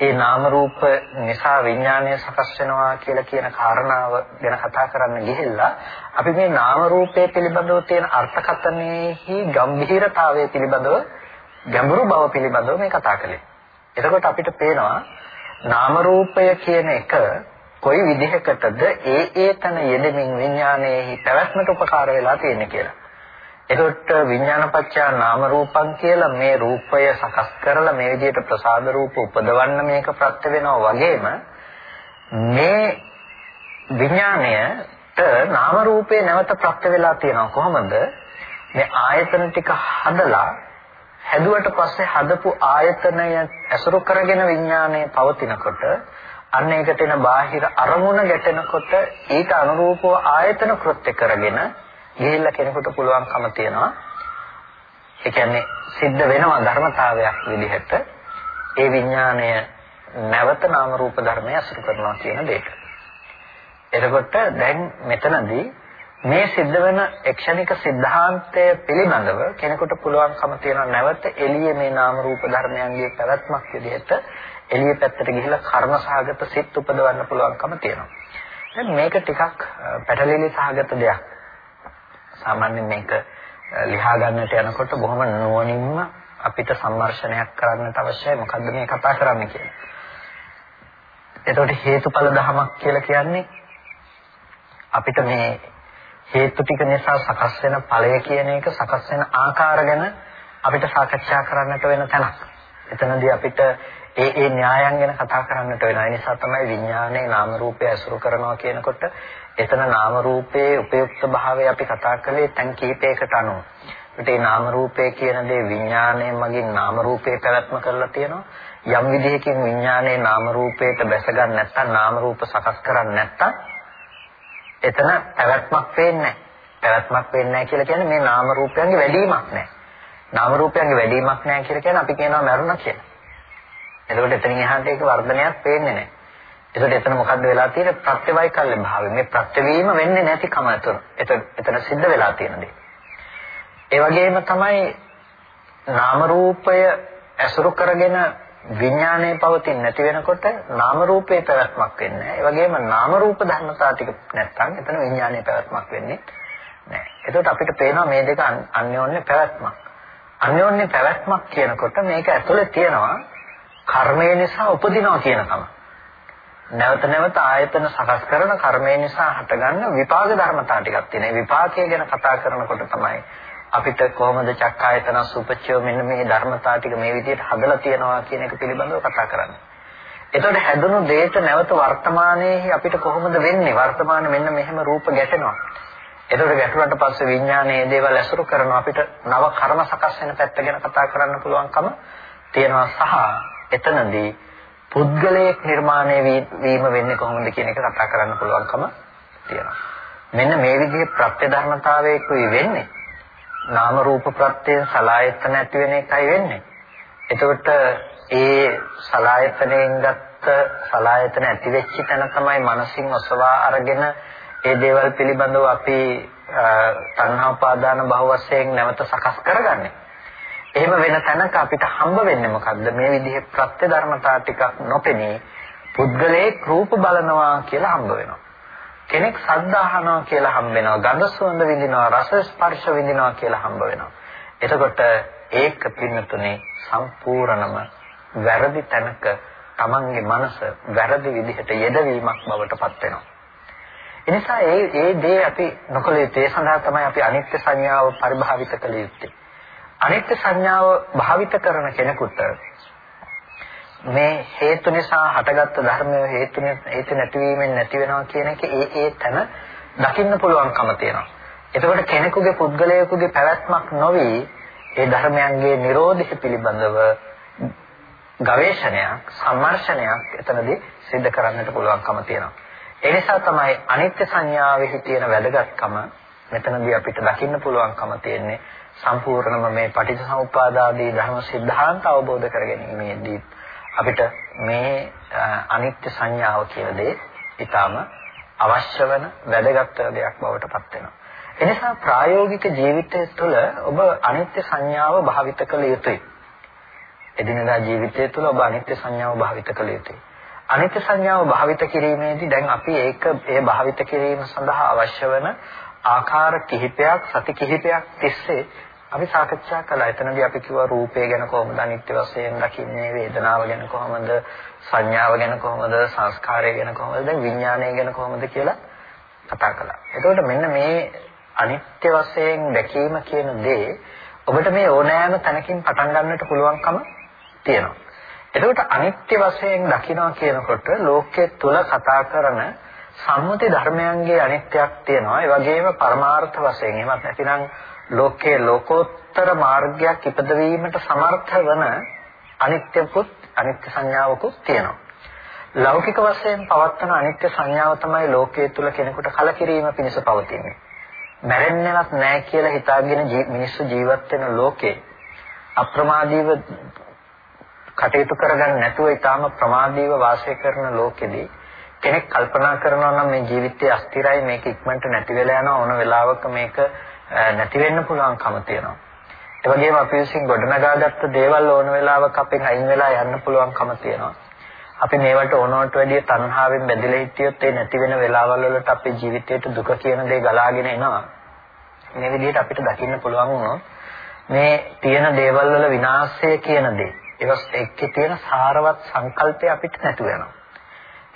Speaker 1: ඒ නාම රූප නිසා විඥානය සකස් වෙනවා කියලා කියන කාරණාව ගැන කතා කරන්න ගිහිල්ලා අපි මේ නාම රූපය පිළිබඳව තියෙන අර්ථකථනයේහි ගැඹීරතාවය පිළිබඳව ගැඹුරු බව පිළිබඳව මේ කතා කළේ. එතකොට අපිට පේනවා නාම රූපය කියන එක කොයි විදිහකටද ඒ ඒ තන යෙදෙමින් විඥානයේ පැවැත්මට උපකාර වෙලා තියෙන්නේ කියලා. එතකොට විඥානපච්චා නාම රූපං කියලා මේ රූපය සකස් කරලා මේ විදිහට ප්‍රසාද රූප උපදවන්න මේක ප්‍රත්‍ය වෙනවා වගේම මේ විඥාණයට නාම රූපේ නැවත ප්‍රත්‍ය වෙලා තියෙනවා කොහොමද? මේ ආයතන ටික හදලා හැදුවට පස්සේ හදපු ආයතනය ඇසුරු කරගෙන විඥානය පවතිනකොට අන්න ඒකට එන බාහිර අරමුණ ගැටෙනකොට ඊට අනුරූපව ආයතන කෘත්‍ය කරගෙන ගිහිල්ලා කෙනෙකුට පුළුවන්කම තියෙනවා. ඒ කියන්නේ සිද්ධ වෙනවා ධර්මතාවයක් විදිහට ඒ විඥාණය නැවත නාම රූප ධර්මය අසුර කරනවා කියන දෙයක. එතකොට දැන් මෙතනදී මේ සිද්ධ වෙන ක්ෂණික સિદ્ધාන්තය පිළිබඳව කෙනෙකුට පුළුවන්කම තියෙනවා නැවත එළියේ මේ නාම රූප ධර්මයන්ගේ පැවැත්මක් විදිහට එළිය පැත්තට ගිහිලා කර්ම සහගත සිත් උපදවන්න පුළුවන්කම තියෙනවා. දැන් මේක ටිකක් පැටලෙලි සහගත දෙයක්. සාමාන්‍යයෙන් මේක ලියා ගන්නට යනකොට බොහොම නුවණින්ම අපිට සම්මර්ෂණයක් කරන්නට අවශ්‍යයි මොකද්ද මේ කතා කරන්නේ කියලා. එතකොට හේතුඵල ධමයක් කියලා කියන්නේ අපිට මේ හේතු ටික නිසා සකස් වෙන ඵලය කියන එක සකස් වෙන ආකාර ගැන අපිට සාකච්ඡා කරන්නට වෙන තැනක්. එතනදී අපිට ඒ ඒ න්‍යායන් ගැන කතා කරන්නට වෙනවා. ඒ නිසා තමයි විඥානයේ නාම රූපය අසුරු කරනවා කියනකොට එතන නාම රූපයේ උපයුක්ත භාවය අපි කතා කළේ තැන් කීපයකට අනුව. ඒ නාම රූපය කියන දේ විඥානයේ මගින් නාම රූපේ පැවැත්ම කරලා තියෙනවා. යම් විදිහකින් විඥානයේ නාම රූපයට බැස ගන්න නැත්නම් නාම රූප සකස් කරන්නේ නැත්නම් එතන පැවැත්මක් පේන්නේ පැවැත්මක් පේන්නේ නැහැ කියලා කියන්නේ මේ නාම රූපයන්ගේ වැඩිවීමක් නැහැ. නාම රූපයන්ගේ වැඩිවීමක් නැහැ කියලා කියන්නේ අපි කියනවා මරුණා කියලා. එතකොට එතනින් එහාට ඒක වර්ධනයක් පේන්නේ නැහැ. එතකොට එතන මොකද්ද වෙලා තියෙන්නේ? ප්‍රත්‍යවයිකල්ය භාවය. මේ ප්‍රත්‍යවීම වෙන්නේ නැති කම එතන. එතන සිද්ධ වෙලා තියෙන දේ. ඒ වගේම තමයි නාම රූපය ඇසුරු කරගෙන විඥානයේ පවතින නැති වෙනකොට නාම රූපේ පැවැත්මක් වෙන්නේ නැහැ. ඒ වගේම නාම රූප ධර්මතා ටික නැත්තම් එතන විඥානයේ පැවැත්මක් වෙන්නේ නැහැ. එතකොට අපිට පේනවා මේ දෙක අන්‍යෝන්‍ය පැවැත්මක්. අන්‍යෝන්‍ය පැවැත්මක් කියනකොට මේක ඇතුලේ තියෙනවා කර්මය නිසා උපදිනවා කියනකම. නැවත නැවත ආයතන සකස් කරන කර්මය නිසා හටගන්න විපාක ධර්මතා ටිකක් තියෙනවා. විපාකය ගැන කතා කරනකොට තමයි අපිට කොහොමද චක්කායතන සුපච්චය මෙන්න මේ ධර්මතා ටික මේ විදිහට හදලා තියනවා කියන එක පිළිබඳව කතා කරන්නේ. එතකොට හැදුණු දෙයට නැවත වර්තමානයේ අපිට කොහොමද වෙන්නේ? වර්තමාන මෙන්න මෙහෙම රූප ගැටෙනවා. එතකොට ගැටුණාට පස්සේ විඥානයේ දේවල් ඇසුරු කරන අපිට නව කර්ම සකස් වෙන පැත්ත ගැන කතා කරන්න පුළුවන්කම තියෙනවා සහ එතනදී පුද්ගලයෙක් නිර්මාණය වීම වෙන්නේ කොහොමද කියන එක කතා කරන්න පුළුවන්කම තියෙනවා. මෙන්න මේ විදිහේ ප්‍රත්‍ය ධර්මතාවයකුයි වෙන්නේ. නාම රූප ප්‍රත්‍යයෙන් සලායතන ඇති වෙන එකයි වෙන්නේ. එතකොට ඒ සලායතනයෙන් ගත්ත සලායතන ඇති වෙච්ච තැන තමයි මනසින් ඔසවා අරගෙන ඒ දේවල් පිළිබඳව අපි තණ්හා උපාදාන භව වශයෙන් නැවත සකස් කරගන්නේ. එහෙම වෙන තැනක අපිට හම්බ වෙන්නේ මොකද්ද? මේ විදිහේ ප්‍රත්‍ය ධර්මතා ටිකක් නොපෙනී පුද්ගලයේ රූප බලනවා කියලා හම්බ වෙනවා. කෙනෙක් ශබ්ද අහනවා කියලා හම්බ වෙනවා. ගඳ සුවඳ විඳිනවා, රස ස්පර්ශ විඳිනවා කියලා හම්බ වෙනවා. එතකොට ඒක පින්නතුනේ සම්පූර්ණම වැරදි තැනක Tamange මනස වැරදි විදිහට යෙදවීමක් බවට පත් වෙනවා. එනිසා ඒ ඒ දේ අපි නොකළ යුත්තේ සඳහා තමයි අපි අනිත්‍ය සංඥාව පරිභාවිත කළ යුත්තේ. අනිත්‍ය සංඥාව භාවිත කරන කෙනෙකුට මේ හේතු නිසා හටගත්තු ධර්මය හේතු හේතු නැතිවීමෙන් නැති වෙනවා කියන එක ඒ ඒ තැන දකින්න පුළුවන්කම තියෙනවා. එතකොට කෙනෙකුගේ පුද්ගලයෙකුගේ පැවැත්මක් නොවි ඒ ධර්මයන්ගේ Nirodha පිළිබඳව ගවේෂණයක් සම්මර්ෂණයක් එතනදී සිද්ධ කරන්නට පුළුවන්කම තියෙනවා. ඒ නිසා තමයි අනිත්‍ය සංඥාවෙහි තියෙන වැදගත්කම මෙතනදී අපිට දකින්න පුළුවන්කම තියෙන්නේ සම්පූර්ණම මේ පටිච්චසමුප්පාදාදී ධර්ම સિદ્ધාන්ත අවබෝධ කරගැනීමේදී අපිට මේ අනිත්‍ය සංඥාව කියන දේ ඊටම අවශ්‍ය වෙන වැදගත් දෙයක් බවට පත් වෙනවා. එනිසා ප්‍රායෝගික ජීවිතය තුළ ඔබ අනිත්‍ය සංඥාව භාවිත කළ යුතුයි. එදිනදා ජීවිතය තුළ ඔබ අනිත්‍ය සංඥාව භාවිත කළ යුතුයි. අනිත්‍ය සංඥාව භාවිත කිරීමේදී දැන් අපි ඒක ඒ භාවිත කිරීම සඳහා අවශ්‍ය වෙන ආකාර කිහිපයක් සති කිහිපයක් තිස්සේ අපි සාකච්ඡා කළා. එතනදී අපි කිව්වා රූපය ගැන කොහොමද අනිත්‍ය වශයෙන් දකින්නේ, වේදනාව ගැන කොහොමද, සංඥාව ගැන කොහොමද, සංස්කාරය ගැන කොහොමද, දැන් විඥානය ගැන කොහොමද කියලා කතා කළා. එතකොට මෙන්න මේ අනිත්‍ය වශයෙන් දැකීම කියන දේ ඔබට මේ ඕනෑම තැනකින් පටන් ගන්නට පුළුවන්කම තියෙනවා. එතකොට අනිත්‍ය වශයෙන් දකිනවා කියනකොට ලෝකයේ තුල කතා කරන සම්මුති ධර්මයන්ගේ අනිත්‍යක් තියෙනවා. ඒ වගේම පරමාර්ථ වශයෙන් එහෙමත් නැතිනම් ලෝකයේ ලෝකෝත්තර මාර්ගයක් ඉපදවීමට සමර්ථ වන අනිත්‍යකුත් අනිත්‍ය සංඥාවකුත් තියෙනවා. ලෞකික වශයෙන් පවත්වන අනිත්‍ය සංඥාව තමයි ලෝකයේ තුල කෙනෙකුට කලකිරීම පිණිස පවතින්නේ. මැරෙන්නවත් නැහැ කියලා හිතාගෙන මිනිස්සු ජීවත් වෙන ලෝකේ අප්‍රමාදීව කටයුතු කරගන්න නැතුව ඊටාම ප්‍රමාදීව වාසය කරන ලෝකෙදී කෙනෙක් කල්පනා කරනවා නම් මේ ජීවිතය අස්තිරයි මේක ඉක්මනට නැති වෙලා යනවා ඕන වෙලාවක මේක නැති වෙන්න පුළුවන්කම තියෙනවා. ඒ වගේම අපි විසින් ගොඩනගාගත්ත දේවල් ඕන වෙලාවක අපෙන් අයින් වෙලා යන්න පුළුවන්කම තියෙනවා. අපි මේවට ඕනවට වැඩිය තණ්හාවෙන් බැඳිලා හිටියොත් ඒ නැති වෙන වෙලාවල් වලට අපේ ජීවිතයට දුක කියන දේ ගලාගෙන එනවා. මේ විදිහට අපිට දකින්න පුළුවන් වුණොත් මේ තියෙන දේවල් වල විනාශය කියන දේ ඒවත් එක්කේ තියෙන සාරවත් සංකල්පය අපිට නැතු වෙනවා.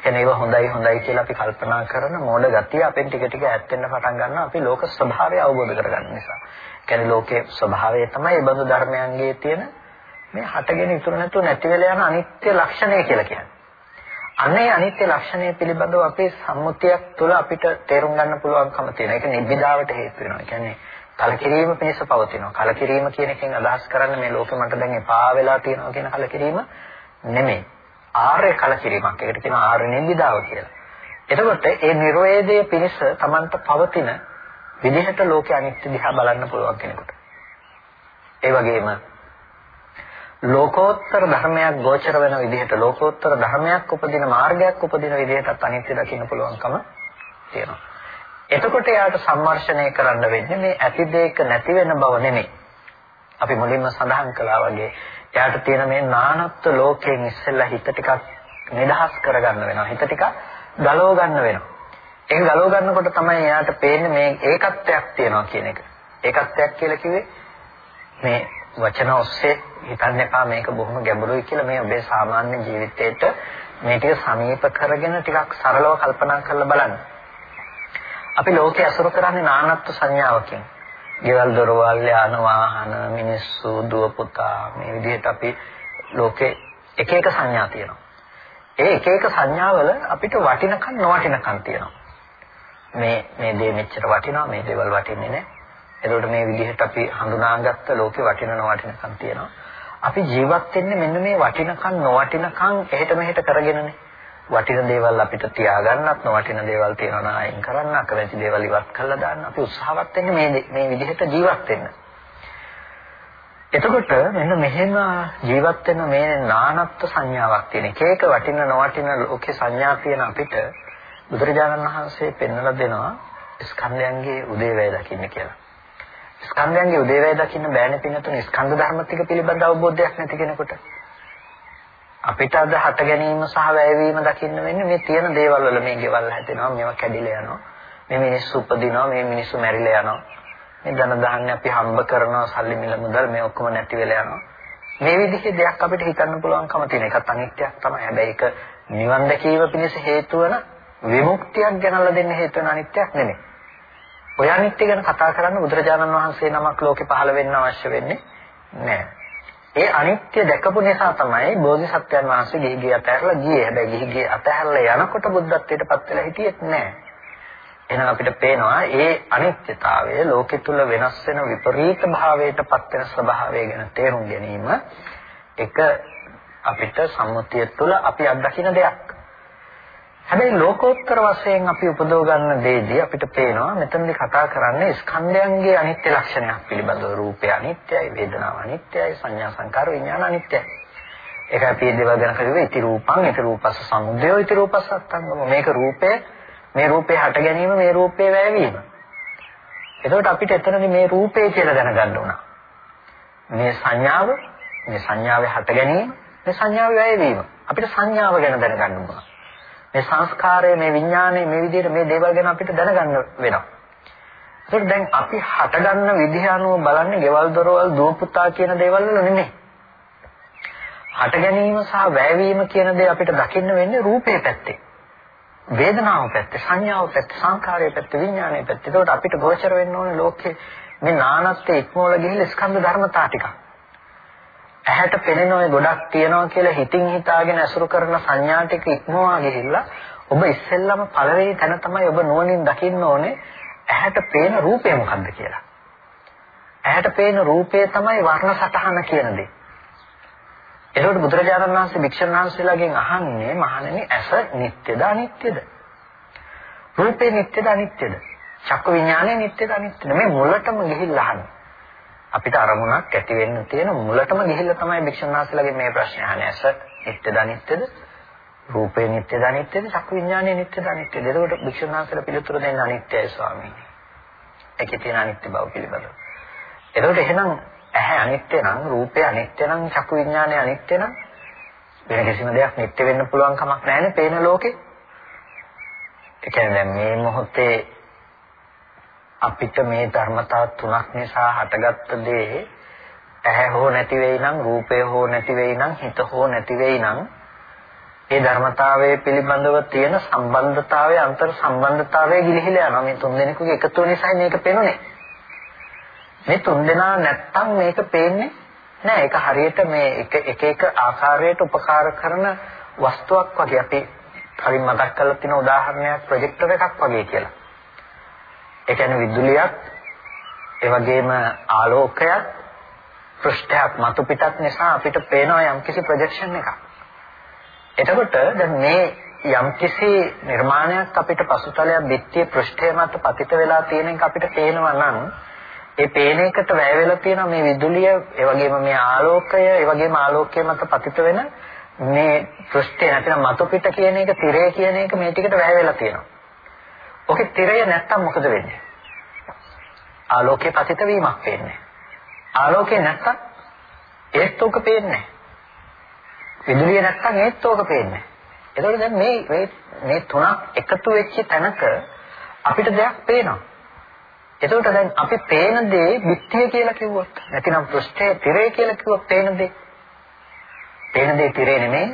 Speaker 1: කියන්නේ ඒව හොඳයි හොඳයි කියලා අපි කල්පනා කරන මෝඩ ගතිය අපෙන් ටික ටික ඈත් වෙන්න පටන් ගන්නවා අපි ලෝක ස්වභාවය අවබෝධ කරගන්න නිසා. කියන්නේ ලෝකයේ ස්වභාවය තමයි ඒ බඳු ධර්මයන්ගේ තියෙන මේ හටගෙන ඉතුරු නැතුව නැති වෙලා යන අනිත්‍ය ලක්ෂණය කියලා කියන්නේ. අනේ අනිත්‍ය ලක්ෂණය පිළිබඳව අපේ සම්මුතියක් තුළ අපිට තේරුම් ගන්න පුළුවන්කම තියෙනවා. ඒක නිබ්බිදාවට හේතු වෙනවා. ඒ කියන්නේ කලකිරීම පිණිස පවතිනවා. කලකිරීම කියන එකෙන් අදහස් කරන්නේ මේ ලෝකෙ මට දැන් එපා වෙලා තියෙනවා කියන කලකිරීම නෙමෙයි. ආර්ය කලකිරීමක්. ඒකට කියනවා ආර්ය නිබ්බිදාව කියලා. එතකොට ඒ නිර්වේදයේ පිණිස Tamanට පවතින විදිහට ලෝකේ අනිත්‍ය දිහා බලන්න පුළුවන් කෙනෙකුට. ඒ වගේම ලෝකෝත්තර ධර්මයක් ගෝචර වෙන විදිහට ලෝකෝත්තර ධර්මයක් උපදින මාර්ගයක් උපදින විදිහටත් අනිත්‍ය දකින්න පුළුවන්කම තියෙනවා. එතකොට යාට සම්මර්ෂණය කරන්න වෙන්නේ මේ ඇති දෙයක නැති වෙන බව නෙමෙයි. අපි මුලින්ම සඳහන් කළා වගේ එයාට තියෙන මේ නානත්ව ලෝකයෙන් ඉස්සෙල්ලා හිත ටිකක් නිදහස් කරගන්න වෙනවා. හිත ටිකක් ගලව ගන්න වෙනවා. ඒක ගලව ගන්නකොට තමයි එයාට පේන්නේ මේ ඒකත්වයක් තියෙනවා කියන එක. ඒකත්වයක් කියලා කිව්වේ මේ වචන ඔස්සේ හිතන්න එපා මේක බොහොම ගැඹුරුයි කියලා මේ ඔබේ සාමාන්‍ය ජීවිතේට මේ ටික සමීප කරගෙන ටිකක් සරලව කල්පනා කරලා බලන්න. අපි ලෝකේ අසුර කරන්නේ නානත්ව සංඥාවකින්. ගෙවල් දොරවල් යාන වාහන මිනිස්සු දුව පුතා මේ විදිහට අපි ලෝකේ එක එක සංඥා තියෙනවා. ඒ එක එක සංඥාවල අපිට වටිනකම් නොවටිනකම් තියෙනවා. මේ මේ දේ මෙච්චර වටිනවා මේ දේවල් වටින්නේ නැහැ. එතකොට මේ විදිහට අපි හඳුනාගත්ත ලෝකේ වටින නොවටිනකම් තියෙනවා. අපි ජීවත් වෙන්නේ මෙන්න මේ වටිනකම් නොවටිනකම් එහෙට මෙහෙට කරගෙනනේ. වටින දේවල් අපිට තියාගන්නත් නොවටින දේවල් තියනවා නම් අයින් කරන්න අකමැති දේවල් ඉවත් කරලා දාන්න අපි උත්සාහවත් වෙන්නේ මේ මේ විදිහට ජීවත් වෙන්න. එතකොට මෙන්න මෙහෙම ජීවත් වෙන මේ නානත්ව සංඥාවක් තියෙන එක එක වටින නොවටින ලෝකේ සංඥා තියෙන අපිට බුදුරජාණන් වහන්සේ පෙන්වලා දෙනවා ස්කන්ධයන්ගේ උදේවැය දකින්න කියලා. ස්කන්ධයන්ගේ උදේවැය දකින්න බෑනේ පින්නතුනේ ස්කන්ධ ධර්ම ටික පිළිබඳ අවබෝධයක් නැති කෙනෙකුට. අපිට අද හට ගැනීම සහ වැයවීම දකින්න වෙන්නේ මේ තියෙන දේවල් වල මේ ගෙවල් හැදෙනවා මේවා කැඩිලා යනවා මේ මිනිස්සු උපදිනවා මේ මිනිස්සු මැරිලා යනවා. මේ ධන දාන්න අපි හම්බ කරනවා සල්ලි මිල මුදල් මේ ඔක්කොම නැති වෙලා යනවා. මේ විදිහේ දෙයක් අපිට හිතන්න පුළුවන්කම තියෙන එකත් අනිත්‍යයක් තමයි. හැබැයි ඒක නිවන් දැකීම පිණිස හේතු වන විමුක්තියක් ගැනලා දෙන්න හේතු වෙන අනිත්‍යයක් නෙමෙයි. ඔය අනිත්‍ය ගැන කතා කරන්න බුදුරජාණන් වහන්සේ නමක් ලෝකේ පහළ වෙන්න අවශ්‍ය වෙන්නේ නැහැ. ඒ අනිත්‍ය දැකපු නිසා තමයි බෝධිසත්වයන් වහන්සේ ගිහි ගිය අතහැරලා ගියේ. හැබැයි ගිහි ගිය අතහැරලා යනකොට බුද්ධත්වයට පත් වෙලා හිටියෙත් නෑ. එහෙනම් අපිට පේනවා ඒ අනිත්‍යතාවය ලෝකෙ තුල වෙනස් වෙන විපරීත භාවයට පත් වෙන ස්වභාවය ගැන තේරුම් ගැනීම එක අපිට සම්මුතිය තුළ අපි අත්දකින දෙයක්. හැබැයි ලෝකෝත්තර වශයෙන් අපි උපදව ගන්න දෙයේදී අපිට පේනවා මෙතනදී කතා කරන්නේ ස්කන්ධයන්ගේ අනිත්‍ය ලක්ෂණයක් පිළිබඳව. රූපය අනිත්‍යයි වේදනාව අනිත්‍යයි සංඥා සංකාර විඥාන අනිත්‍යයි. ඒක අපි දේවල් ගැන කිව්වේ ඉති රූපං ඉති රූපස්ස සමුදයෝ ඉති රූපස්ස අත්තංගම. මේක රූපය මේ රූපේ හට ගැනීම මේ රූපේ වැයවීම. එතකොට අපිට එතනදී මේ රූපේ කියලා දැනගන්න උනා. මේ සංඥාව මේ සංඥාවේ හට ගැනීම මේ සංඥාවේ වැයවීම. අපිට සංඥාව ගැන දැනගන්න උනා. මේ සංස්කාරය මේ විඥානය මේ විදිහට මේ දේවල් ගැන අපිට දැනගන්න වෙනවා. ඒකට දැන් අපි හටගන්න විදිහ අනුව බලන්නේ ගෙවල් දොරවල් දුව පුතා කියන දේවල් වල නෙමෙයි. හට ගැනීම සහ වැයවීම කියන දේ අපිට දකින්න වෙන්නේ රූපේ පැත්තේ. වේදනාව පැත්තේ, සංඥාව පැත්තේ, සංකාරය පැත්තේ, විඥානය පැත්තේ. ඒකට අපිට ගෝචර වෙන්න ඕනේ ලෝකේ මේ නානත්වයේ ඉක්මවල ගිහිල්ලා ස්කන්ධ ධර්මතා ටික. ඇහැට පෙනෙන ඔය ගොඩක් තියනවා කියලා හිතින් හිතාගෙන අසුරු කරන සංඥා ටික ඉක්මවා ගිහිල්ලා ඔබ ඉස්සෙල්ලම පළවෙනි තැන තමයි ඔබ නුවණින් දකින්න ඕනේ ඇහැට පේන රූපය මොකක්ද කියලා. ඇහැට පේන රූපය තමයි වර්ණ සටහන කියන දේ. එතකොට බුදුරජාණන් වහන්සේ භික්ෂුන් වහන්සේලාගෙන් අහන්නේ මහණෙනි ඇස නිට්ටයද අනිත්‍යද? රූපේ නිට්ටයද අනිත්‍යද? චක්කු විඥානේ නිට්ටයද අනිත්‍යද? මේ මුලටම ගිහිල්ලා අහන්නේ. අපිට අරමුණක් ඇති වෙන්න තියෙන මුලටම ගිහිල්ලා තමයි භික්ෂුන් වහන්සේලාගෙන් මේ ප්‍රශ්නේ අහන්නේ. ඇස නිට්ටයද අනිත්‍යද? රූපේ නිට්ටයද අනිත්‍යද? චක්කු විඥානේ නිට්ටයද අනිත්‍යද? එතකොට භික්ෂුන් වහන්සේලා පිළිතුරු දෙන්නේ අනිත්‍යයි ස්වාමීනි. ඒකේ තියෙන අනිත්‍ය බව පිළිබඳව. එතකොට එහෙනම් ඇහැ අනිත්‍ය නම් රූපය අනිත්‍ය නම් චක්කු විඥානය අනිත්‍ය නම් වෙන කිසිම දෙයක් නිත්‍ය වෙන්න පුළුවන් කමක් නැහැනේ පේන ලෝකේ. ඒ කියන්නේ මේ මොහොතේ අපිට මේ ධර්මතා තුනක් නිසා හටගත්ත දේ ඇහැ හෝ නැති වෙයි නම් රූපය හෝ නැති වෙයි නම් හිත හෝ නැති වෙයි නම් ඒ ධර්මතාවයේ පිළිබඳව තියෙන සම්බන්ධතාවයේ අන්තර් සම්බන්ධතාවයේ ගිලිහිලා යනවා. මේ තුන් දෙනෙකුගේ එකතුව නිසා මේක පේනුනේ. මේ තුන්දෙනා නැත්තම් මේක පේන්නේ නෑ ඒක හරියට මේ එක එක එක ආකාරයට උපකාර කරන වස්තුවක් වගේ. අපි කලින් මතක් කරලා තියෙන උදාහරණයක් ප්‍රොජෙක්ටර් එකක් වගේ කියලා. ඒ කියන්නේ විදුලියක් ඒ වගේම ආලෝකයක් පෘෂ්ඨයක් මතු පිටක් නිසා අපිට පේනවා යම්කිසි ප්‍රොජෙක්ෂන් එකක්. එතකොට දැන් මේ යම්කිසි නිර්මාණයක් අපිට පසුතලයක් බිත්තිය පෘෂ්ඨය මත පතිත වෙලා තියෙන එක අපිට පේනවා නම් ඒ පේන එකට වැය වෙලා තියෙන මේ විදුලිය, ඒ වගේම මේ ආලෝකය, ඒ වගේම ආලෝකයේ මත පතිත වෙන මේ පෘෂ්ඨය නැතිනම් මතු පිට කියන එක, තිරය කියන එක මේ ටිකට වැය වෙලා තියෙනවා. ඔකේ තිරය නැත්තම් මොකද වෙන්නේ? ආලෝකයේ පතිත වීමක් වෙන්නේ. ආලෝකේ නැත්තම් ඒත් උක පේන්නේ විදුලිය නැත්තම් ඒත් උක පේන්නේ එතකොට දැන් මේ මේ තුනක් එකතු වෙච්ච තැනක අපිට දෙයක් පේනවා. එතකොට දැන් අපි පේන දේ බිත්තිය කියලා කිව්වොත් නැතිනම් පෘෂ්ඨය තිරය කියලා කිව්වොත් පේන දේ පේන දේ තිරේ නෙමෙයි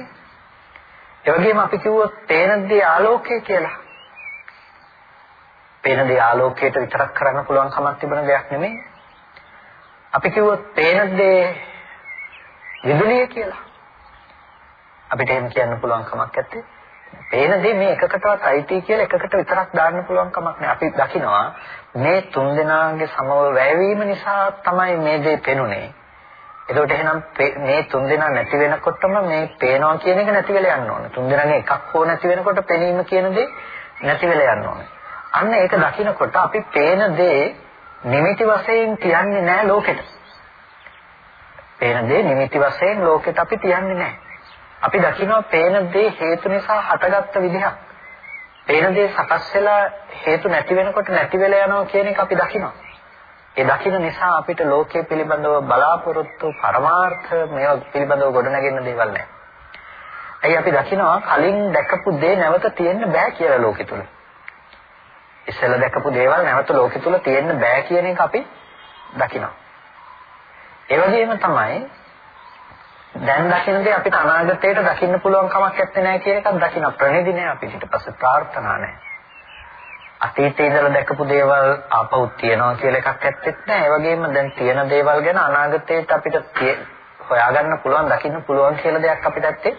Speaker 1: ඒ වගේම අපි කිව්වොත් පේන දේ ආලෝකය කියලා පේන දේ ආලෝකයට විතරක් කරන්න පුළුවන් කමක් තිබෙන දෙයක් නෙමෙයි අපි කිව්වොත් පේන දේ විදුලිය කියලා අපිට එහෙම කියන්න පුළුවන් කමක් නැත්තේ පේන දේ මේ එකකටවත් අයිති කියලා එකකට විතරක් දාන්න පුළුවන් කමක් නෑ. අපි දකිනවා මේ තුන් දෙනාගේ සමව වැයවීම නිසා තමයි මේ දේ පෙනුනේ. එතකොට එහෙනම් මේ තුන් දෙනා නැති වෙනකොටම මේ පේනවා කියන එක නැති වෙලා යන්න ඕනේ. තුන් දෙනාගේ එකක් හෝ නැති වෙනකොට පෙනීම කියන දේ නැති වෙලා යන්න ඕනේ. අන්න ඒක දකිනකොට අපි පේන දේ නිමිති වශයෙන් තියන්නේ නැහැ ලෝකෙට. පේන දේ නිමිති වශයෙන් ලෝකෙට අපි තියන්නේ නැහැ. අපි දකිනවා පේන දේ හේතු නිසා හටගත්ත විදිහක්. පේන දේ සකස් වෙලා හේතු නැති වෙනකොට නැති වෙලා යනවා කියන එක අපි දකිනවා. ඒ දකින නිසා අපිට ලෝකයේ පිළිබඳව බලාපොරොත්තු පරමාර්ථ මේවා පිළිබඳව ගොඩනගෙන්න දේවල් නැහැ. ඇයි අපි දකිනවා කලින් දැකපු දේ නැවත තියෙන්න බෑ කියලා ලෝකෙ තුල. ඉස්සෙල්ලා දැකපු දේවල් නැවත ලෝකෙ තුල තියෙන්න බෑ කියන එක අපි දකිනවා. ඒ වගේම තමයි දැන් දකින්න දේ අපිට අනාගතයට දකින්න පුළුවන් කමක් නැත්තේ නෑ කියන එකක් දකින්න ප්‍රණිදි නෑ අපිට ඊට පස්සේ ප්‍රාර්ථනා නෑ. අතීතයේ ඉඳලා දැකපු දේවල් ආපහු තියනවා කියලා එකක් ඇත්තෙත් නෑ. ඒ වගේම දැන් තියෙන දේවල් ගැන අනාගතයට අපිට හොයාගන්න පුළුවන් දකින්න පුළුවන් කියලා දෙයක් අපිට ඇත්තේ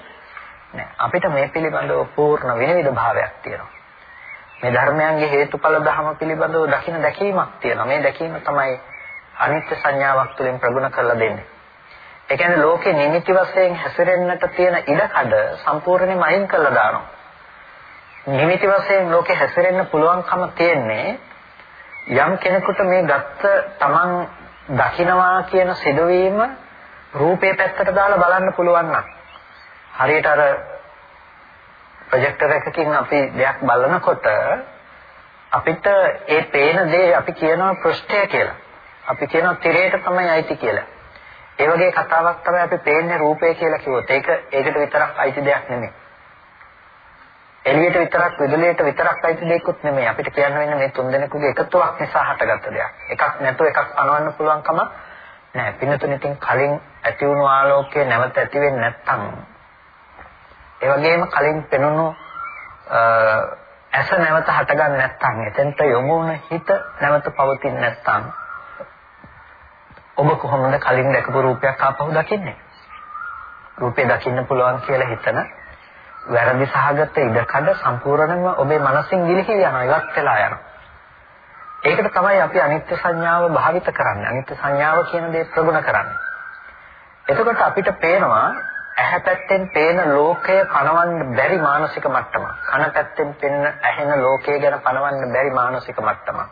Speaker 1: නෑ. අපිට මේ පිළිබඳව පූර්ණ විනිවිද භාවයක් තියෙනවා. මේ ධර්මයන්ගේ හේතුඵල ධම පිළිබඳව දකින්න දැකීමක් තියෙනවා. මේ දැකීම තමයි අනිත්‍ය සංඥාවක් තුළින් ප්‍රගුණ කරලා දෙන්නේ. ඒ කියන්නේ ලෝකේ නිමිති වශයෙන් හැසිරෙන්නට තියෙන ඉඩකඩ සම්පූර්ණයෙන්ම අයින් කරලා දානවා. නිමිති වශයෙන් ලෝකේ හැසිරෙන්න පුළුවන්කම තියෙන්නේ යම් කෙනෙකුට මේ ගත්ත තමන් දකිනවා කියන සිදුවීම රූපේ පැත්තට දාලා බලන්න පුළුවන් නම් හරියට අර ප්‍රොජෙක්ටර් එකකින් අපි දෙයක් බලනකොට අපිට ඒ පේන දේ අපි කියනවා පෘෂ්ඨය කියලා. අපි කියනවා තිරයට තමයි අයිති කියලා. ඒ වගේ කතාවක් තමයි අපි පේන්නේ රූපය කියලා කිව්වොත්. ඒක ඒකට විතරක් අයිති දෙයක් නෙමෙයි. එළියට විතරක් විදුලියට විතරක් අයිති දෙයක්වත් නෙමෙයි. අපිට කියන්න වෙන්නේ මේ තුන් දෙනෙකුගේ එකතුවක් නිසා හටගත්ත දෙයක්. එකක් නැතුව එකක් පනවන්න පුළුවන්කම නැහැ. පින්නතුන් ඉතින් කලින් ඇති වුණු ආලෝකය නැවත ඇති වෙන්නේ නැත්නම් ඒ වගේම කලින් පෙනුණු ඇස නැවත හටගන්නේ නැත්නම් එතෙන්ට යොමු වුණ හිත නැවත පවතින්නේ නැත්නම් ඔබ කොහොමද කලින් දැකපු රූපයක් ආපහු දකින්නේ? රූපේ දකින්න පුළුවන් කියලා හිතන වැරදි සහගත ඉඩකඩ සම්පූර්ණයෙන්ම ඔබේ මනසින් ගිලිහි යනවා ඉවත් වෙලා යනවා. ඒකට තමයි අපි අනිත්‍ය සංඥාව භාවිත කරන්නේ. අනිත්‍ය සංඥාව කියන දේ ප්‍රගුණ කරන්නේ. එතකොට අපිට පේනවා ඇහැ පැත්තෙන් පේන ලෝකය පණවන්න බැරි මානසික මට්ටමක්. කන පැත්තෙන් පෙනෙන ඇහෙන ලෝකය ගැන පණවන්න බැරි මානසික මට්ටමක්.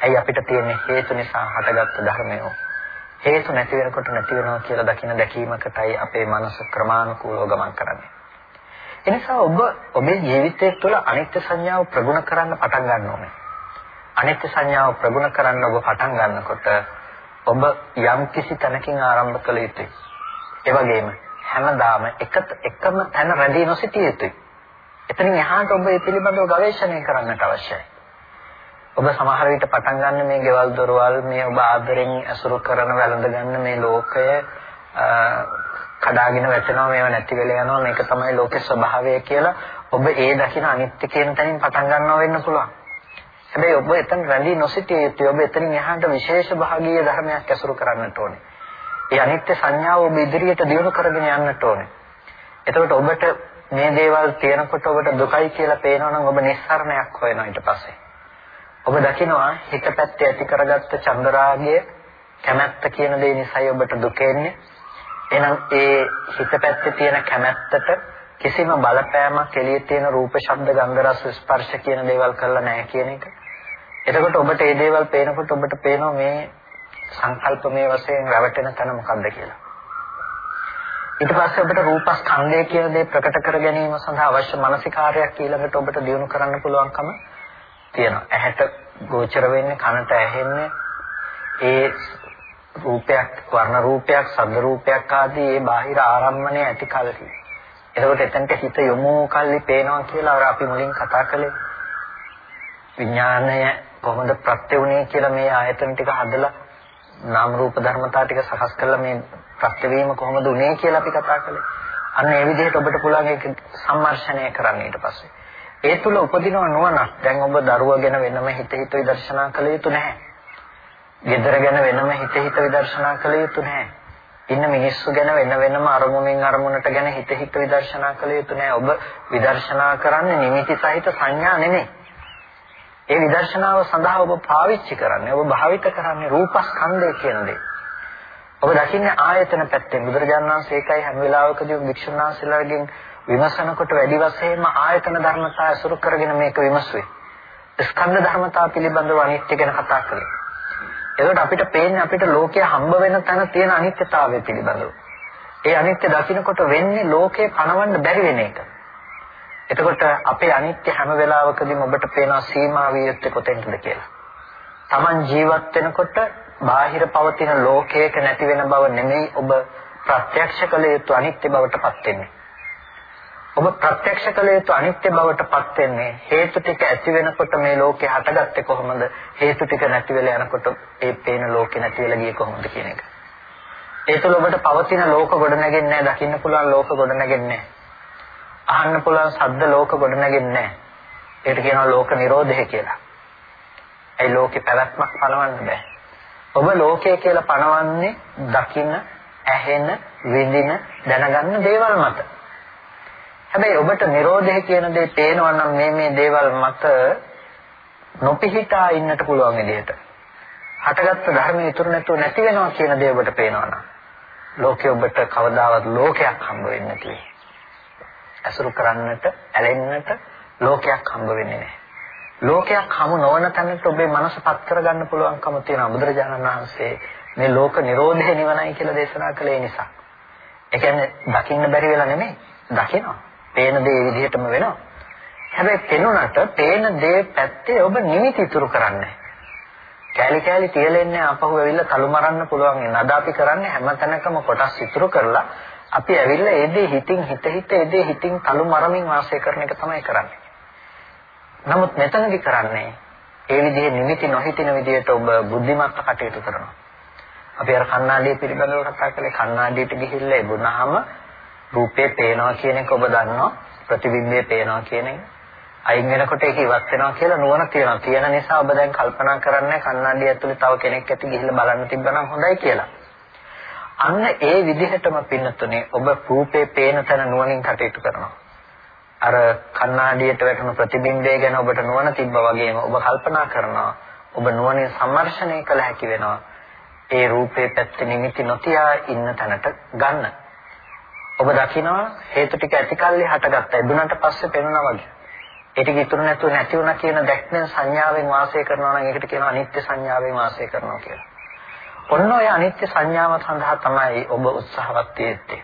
Speaker 1: ඇයි අපිට තියෙන හේතු නිසා හටගත්තු ධර්මය. හේතු නැති වෙනකොට නැති වෙනවා කියලා දකින දැකීමකටයි අපේ මනස ක්‍රමානුකූලව ගමන් කරන්නේ. එනිසා ඔබ ඔබේ ජීවිතය තුළ අනිත්‍ය සංඥාව ප්‍රගුණ කරන්න පටන් ගන්න ඕනේ. අනිත්‍ය සංඥාව ප්‍රගුණ කරන්න ඔබ පටන් ගන්නකොට ඔබ යම් කිසි තැනකින් ආරම්භ කළ යුතුයි. ඒ වගේම හැමදාම එක එකම තැන රැඳී නොසිටිය යුතුයි. එතනින් එහාට ඔබ මේ පිළිබඳව ගවේෂණය කරන්නට අවශ්‍යයි. ඔබ සමහර විට පටන් ගන්න මේ ගෙවල් දොරවල් මේ ඔබ ආදරෙන් ඇසුරු කරන වැළඳ ගන්න මේ ලෝකය කඩාගෙන වැටෙනවා මේව නැති වෙලා යනවා මේක තමයි ලෝකේ ස්වභාවය කියලා ඔබ ඒ දකින අනිත්‍ය කියන තැනින් පටන් ගන්නවා වෙන්න පුළුවන්. හැබැයි ඔබ එතන රැඳී නොසිටිය යුතුයි. ඔබ එතනින් එහාට විශේෂ භාගීය ධර්මයක් ඇසුරු කරන්නට ඕනේ. ඒ අනිත්‍ය සංඥාව ඔබ ඉදිරියට දියුණු කරගෙන යන්නට ඕනේ. එතකොට ඔබට මේ දේවල් තියෙනකොට ඔබට දුකයි කියලා පේනවා නම් ඔබ නිස්සාරණයක් හොයනවා ඊට පස්සේ. ඔබ දකිනවා හිත පැත්තේ ඇති කරගත්ත චන්දරාගය කැමැත්ත කියන දේ නිසායි ඔබට දුක එන්නේ. එහෙනම් ඒ හිත පැත්තේ තියෙන කැමැත්තට කිසිම බලපෑමක් එළියේ තියෙන රූප, ශබ්ද, ගන්ධ, රස, ස්පර්ශ කියන දේවල් කරලා නැහැ කියන එක. එතකොට ඔබට මේ දේවල් පේනකොට ඔබට පේනවා මේ සංකල්පමය වශයෙන් රැවටෙන තැන මොකක්ද කියලා. ඊට පස්සේ ඔබට රූපස්කන්ධය කියන දේ ප්‍රකට කර ගැනීම සඳහා අවශ්‍ය මානසිකාර්යයක් ඊළඟට ඔබට දියුණු කරන්න පුළුවන්කම තියෙනවා. ඇහැට ගෝචර වෙන්නේ කනට ඇහෙන්නේ ඒ රූපයක් වර්ණ රූපයක් ශබ්ද රූපයක් ආදී ඒ බාහිර ආරම්මණය ඇති කලදී. එතකොට එතනට හිත යොමු කල්ලි පේනවා කියලා අර අපි මුලින් කතා කළේ විඥානය කොහොමද ප්‍රත්‍ය වුනේ කියලා මේ ආයතන ටික හදලා නාම රූප ධර්මතා ටික සකස් කරලා මේ ප්‍රත්‍ය වීම කොහොමද උනේ කියලා අපි කතා කළේ. අන්න ඒ විදිහට ඔබට පුළුවන් ඒක සම්මර්ෂණය කරන්න ඊට පස්සේ. ඒ තුල උපදිනව නුවණක්. දැන් ඔබ දරුවා ගැන වෙනම හිත හිත විදර්ශනා කළ යුතු නැහැ. ගෙදර ගැන වෙනම හිත හිත විදර්ශනා කළ යුතු නැහැ. ඉන්න මිනිස්සු ගැන වෙන වෙනම අරමුණෙන් අරමුණට ගැන හිත හිත විදර්ශනා කළ යුතු නැහැ. ඔබ විදර්ශනා කරන්නේ නිමිති සහිත සංඥා නෙමෙයි. ඒ විදර්ශනාව සඳහා ඔබ පාවිච්චි කරන්නේ ඔබ භාවිත කරන්නේ රූපස්කන්ධය කියන දේ. ඔබ දකින්නේ ආයතන පැත්තෙන් බුදුරජාණන් වහන්සේ ඒකයි හැම වෙලාවකදී භික්ෂුන් වහන්සේලාගෙන් විමසනකොට වැඩි වශයෙන්ම ආයතන ධර්මතා අසුරු කරගෙන මේක විමසුවේ. ස්කන්ධ ධර්මතා පිළිබඳව අනිත්‍ය ගැන කතා කළේ. එතකොට අපිට පේන්නේ අපිට ලෝකයේ හම්බ වෙන තැන තියෙන අනිත්‍යතාවය පිළිබඳව. ඒ අනිත්‍ය දකින්නකොට වෙන්නේ ලෝකේ පණවන්න බැරි වෙන එක. එතකොට අපේ අනිත්‍ය හැම වෙලාවකදීම ඔබට පේනවා සීමා විය යුත්තේ කොතෙන්ද කියලා. Taman ජීවත් වෙනකොට බාහිර පවතින ලෝකයක නැති වෙන බව නෙමෙයි ඔබ ප්‍රත්‍යක්ෂ කළ යුතු අනිත්‍ය බවට පත් වෙන්නේ. ඔබ ප්‍රත්‍යක්ෂ කළ යුතු අනිත්‍ය බවට පත් වෙන්නේ හේතු ටික ඇති වෙනකොට මේ ලෝකේ හටගත්තේ කොහොමද හේතු ටික නැති වෙලා යනකොට ඒ පේන ලෝකේ නැති වෙලා ගියේ කොහොමද කියන එක. ඒ තුළ ඔබට පවතින ලෝක ගොඩ නැගෙන්නේ නැහැ දකින්න පුළුවන් ලෝක ගොඩ නැගෙන්නේ නැහැ. අහන්න පුළුවන් ශබ්ද ලෝක ගොඩ නැගෙන්නේ නැහැ. ඒකට කියනවා ලෝක නිරෝධය කියලා. ඒ ලෝකේ පැවැත්මක් පනවන්න බෑ. ඔබ ලෝකය කියලා පනවන්නේ දකින්න, ඇහෙන, විඳින, දැනගන්න දේවල් මත. හැබැයි ඔබට Nirodhe කියන දේ පේනවා නම් මේ මේ දේවල් මත නොපිහිටා ඉන්නට පුළුවන් විදිහට. හටගත්තු ධර්මයේ ඉතුරු නැතුව නැති වෙනවා කියන දේ ඔබට පේනවා නම් ලෝකේ ඔබට කවදාවත් ලෝකයක් හම්බ වෙන්නේ නැති වෙයි. ඇසුරු කරන්නට, ඇලෙන්නට ලෝකයක් හම්බ වෙන්නේ නැහැ. ලෝකයක් හමු නොවන තැනට ඔබේ මනස පත් කරගන්න පුළුවන්කම තියෙනවා බුදුරජාණන් වහන්සේ මේ ලෝක නිරෝධය නිවනයි කියලා දේශනා කළේ නිසා. ඒ කියන්නේ දකින්න බැරි වෙලා නෙමෙයි, දකිනවා. පේන දේ විදිහටම වෙනවා. හැබැයි පෙනුනට පේන දේ පැත්තේ ඔබ නිමිති ඉතුරු කරන්නේ. කෑලි කෑලි තියලෙන්නේ අපහු වෙවිලා තලු මරන්න පුළුවන් වෙන. අද අපි කරන්නේ හැම තැනකම කොටස් ඉතුරු කරලා අපි ඇවිල්ලා ඒ දේ හිතින් හිත හිත ඒ දේ හිතින් තලු මරමින් වාසය කරන එක තමයි කරන්නේ. නමුත් මෙතනදි කරන්නේ ඒ විදිහේ නිමිති නොහිතින විදිහට ඔබ බුද්ධිමත්ව කටයුතු කරනවා. අපි අර කණ්ණාඩිය පිළිබඳව කතා කළේ කණ්ණාඩියට ගිහිල්ලා ඉබුණාම රූපේ පේනවා කියන එක ඔබ දන්නවා ප්‍රතිබිම්බය පේනවා කියන එක අයින් වෙනකොට ඒක ඉවත් වෙනවා කියලා නුවණ තියෙනවා. තියෙන නිසා ඔබ දැන් කල්පනා කරන්නේ කණ්ණාඩිය ඇතුලේ තව කෙනෙක් ඇති ගිහිල්ලා බලන්න තිබ්බනම් හොඳයි කියලා. අන්න ඒ විදිහටම පින්නතුනේ ඔබ රූපේ පේන තැන නුවණින් කටයුතු කරනවා. අර කණ්ණාඩියට වැටුණු ප්‍රතිබිම්බය ගැන ඔබට නුවණ තිබ්බා වගේම ඔබ කල්පනා කරනවා. ඔබ නුවණින් සම්මර්ෂණය කළ හැකි වෙනවා. ඒ රූපේ පැත්තේ නිමිති නොතියා ඉන්න තැනට ගන්න. ඔබ දකිනවා හේතු ටික ඇතිකල්ලි හටගත්තා. දුන්නට පස්සේ පෙනුණා වගේ. ඒ ටික ඉතුරු නැතුව නැති වුණා කියන දැක්මෙන් සංඥාවෙන් වාසය කරනවා නම් ඒකට කියනවා අනිත්‍ය සංඥාවෙන් වාසය කරනවා කියලා. ඔන්න ඔය අනිත්‍ය සංඥාව සඳහා තමයි ඔබ උත්සාහවත් වෙන්නේ.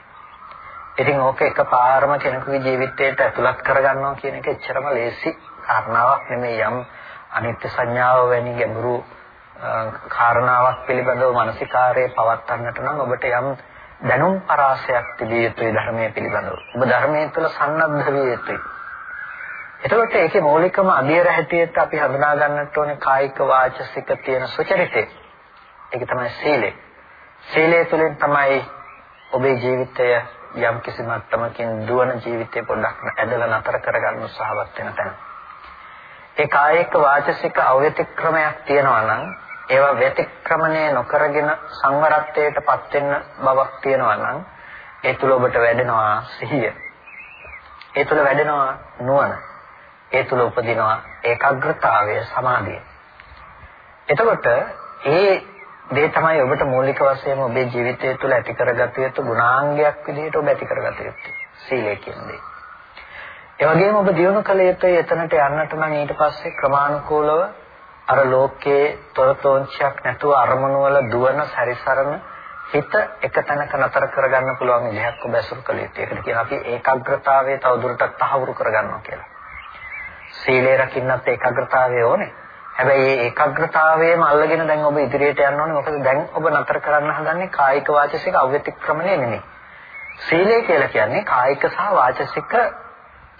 Speaker 1: ඉතින් ඕක එකපාරම කෙනෙකුගේ ජීවිතයට ඇතුළත් කරගන්නවා කියන එක එච්චරම ලේසි කාරණාවක් නෙමෙයි යම් අනිත්‍ය සංඥාව වැනි ගැඹුරු කාරණාවක් පිළිබඳව මානසිකාරයේ පවත්වන්නට නම් ඔබට යම් දැනුම් පරාසයක් තිබිය යුතුයි ධර්මයේ පිළිබඳව. ඔබ ධර්මයේ තුළ සන්නද්ධ විය යුතුයි. එතකොට ඒකේ මৌলিකම අධියර හැටියට අපි හඳුනා ගන්නට ඕනේ කායික වාචසික තියෙන සුචරිතේ. ඒක තමයි සීලය. සීලය තුළින් තමයි ඔබේ ජීවිතය යම් කිසි මට්ටමකින් දුවන ජීවිතය පොඩ්ඩක් ඇදලා නතර කරගන්න උත්සාහවත් වෙන තැන. ඒ කායික වාචසික අව්‍යතික්‍රමයක් තියෙනවා නම් ඒවා ව්‍යතික්‍රමණය නොකරගෙන සංවරත්වයටපත් වෙන්න බවක් තියෙනවා නම් ඒ තුල ඔබට වැඩෙනවා සිහිය. ඒ තුල වැඩෙනවා නුවණ. ඒ තුල උපදිනවා ඒකාග්‍රතාවය සමාධිය. එතකොට ඒ දේ තමයි ඔබට මූලික වශයෙන්ම ඔබේ ජීවිතය තුළ ඇති කරගත යුතු ගුණාංගයක් විදිහට ඔබ ඇති කරගත යුත්තේ. සීලය කියන්නේ. ඒ වගේම ඔබ දියුණු කළ යුතුයි එතනට යන්නට නම් ඊට පස්සේ ක්‍රමානුකූලව අර ලෝකයේ තොරතෝංචයක් නැතුව අරමුණු වල දුවන සැරිසරන හිත එක තැනක නතර කරගන්න පුළුවන් විදිහක් ඔබ ඇසුරු කළ යුතුයි. ඒකට කියන අපි ඒකාග්‍රතාවය තවදුරටත් තහවුරු කරගන්නවා කියලා. සීලය රකින්නත් ඒකාග්‍රතාවය ඕනේ. හැබැයි මේ ඒකාග්‍රතාවයම අල්ලගෙන දැන් ඔබ ඉදිරියට යන්න ඕනේ. මොකද දැන් ඔබ නතර කරන්න හදන්නේ කායික වාචසික අව්‍යතික්‍රමණය නෙමෙයි. සීලය කියලා කියන්නේ කායික සහ වාචසික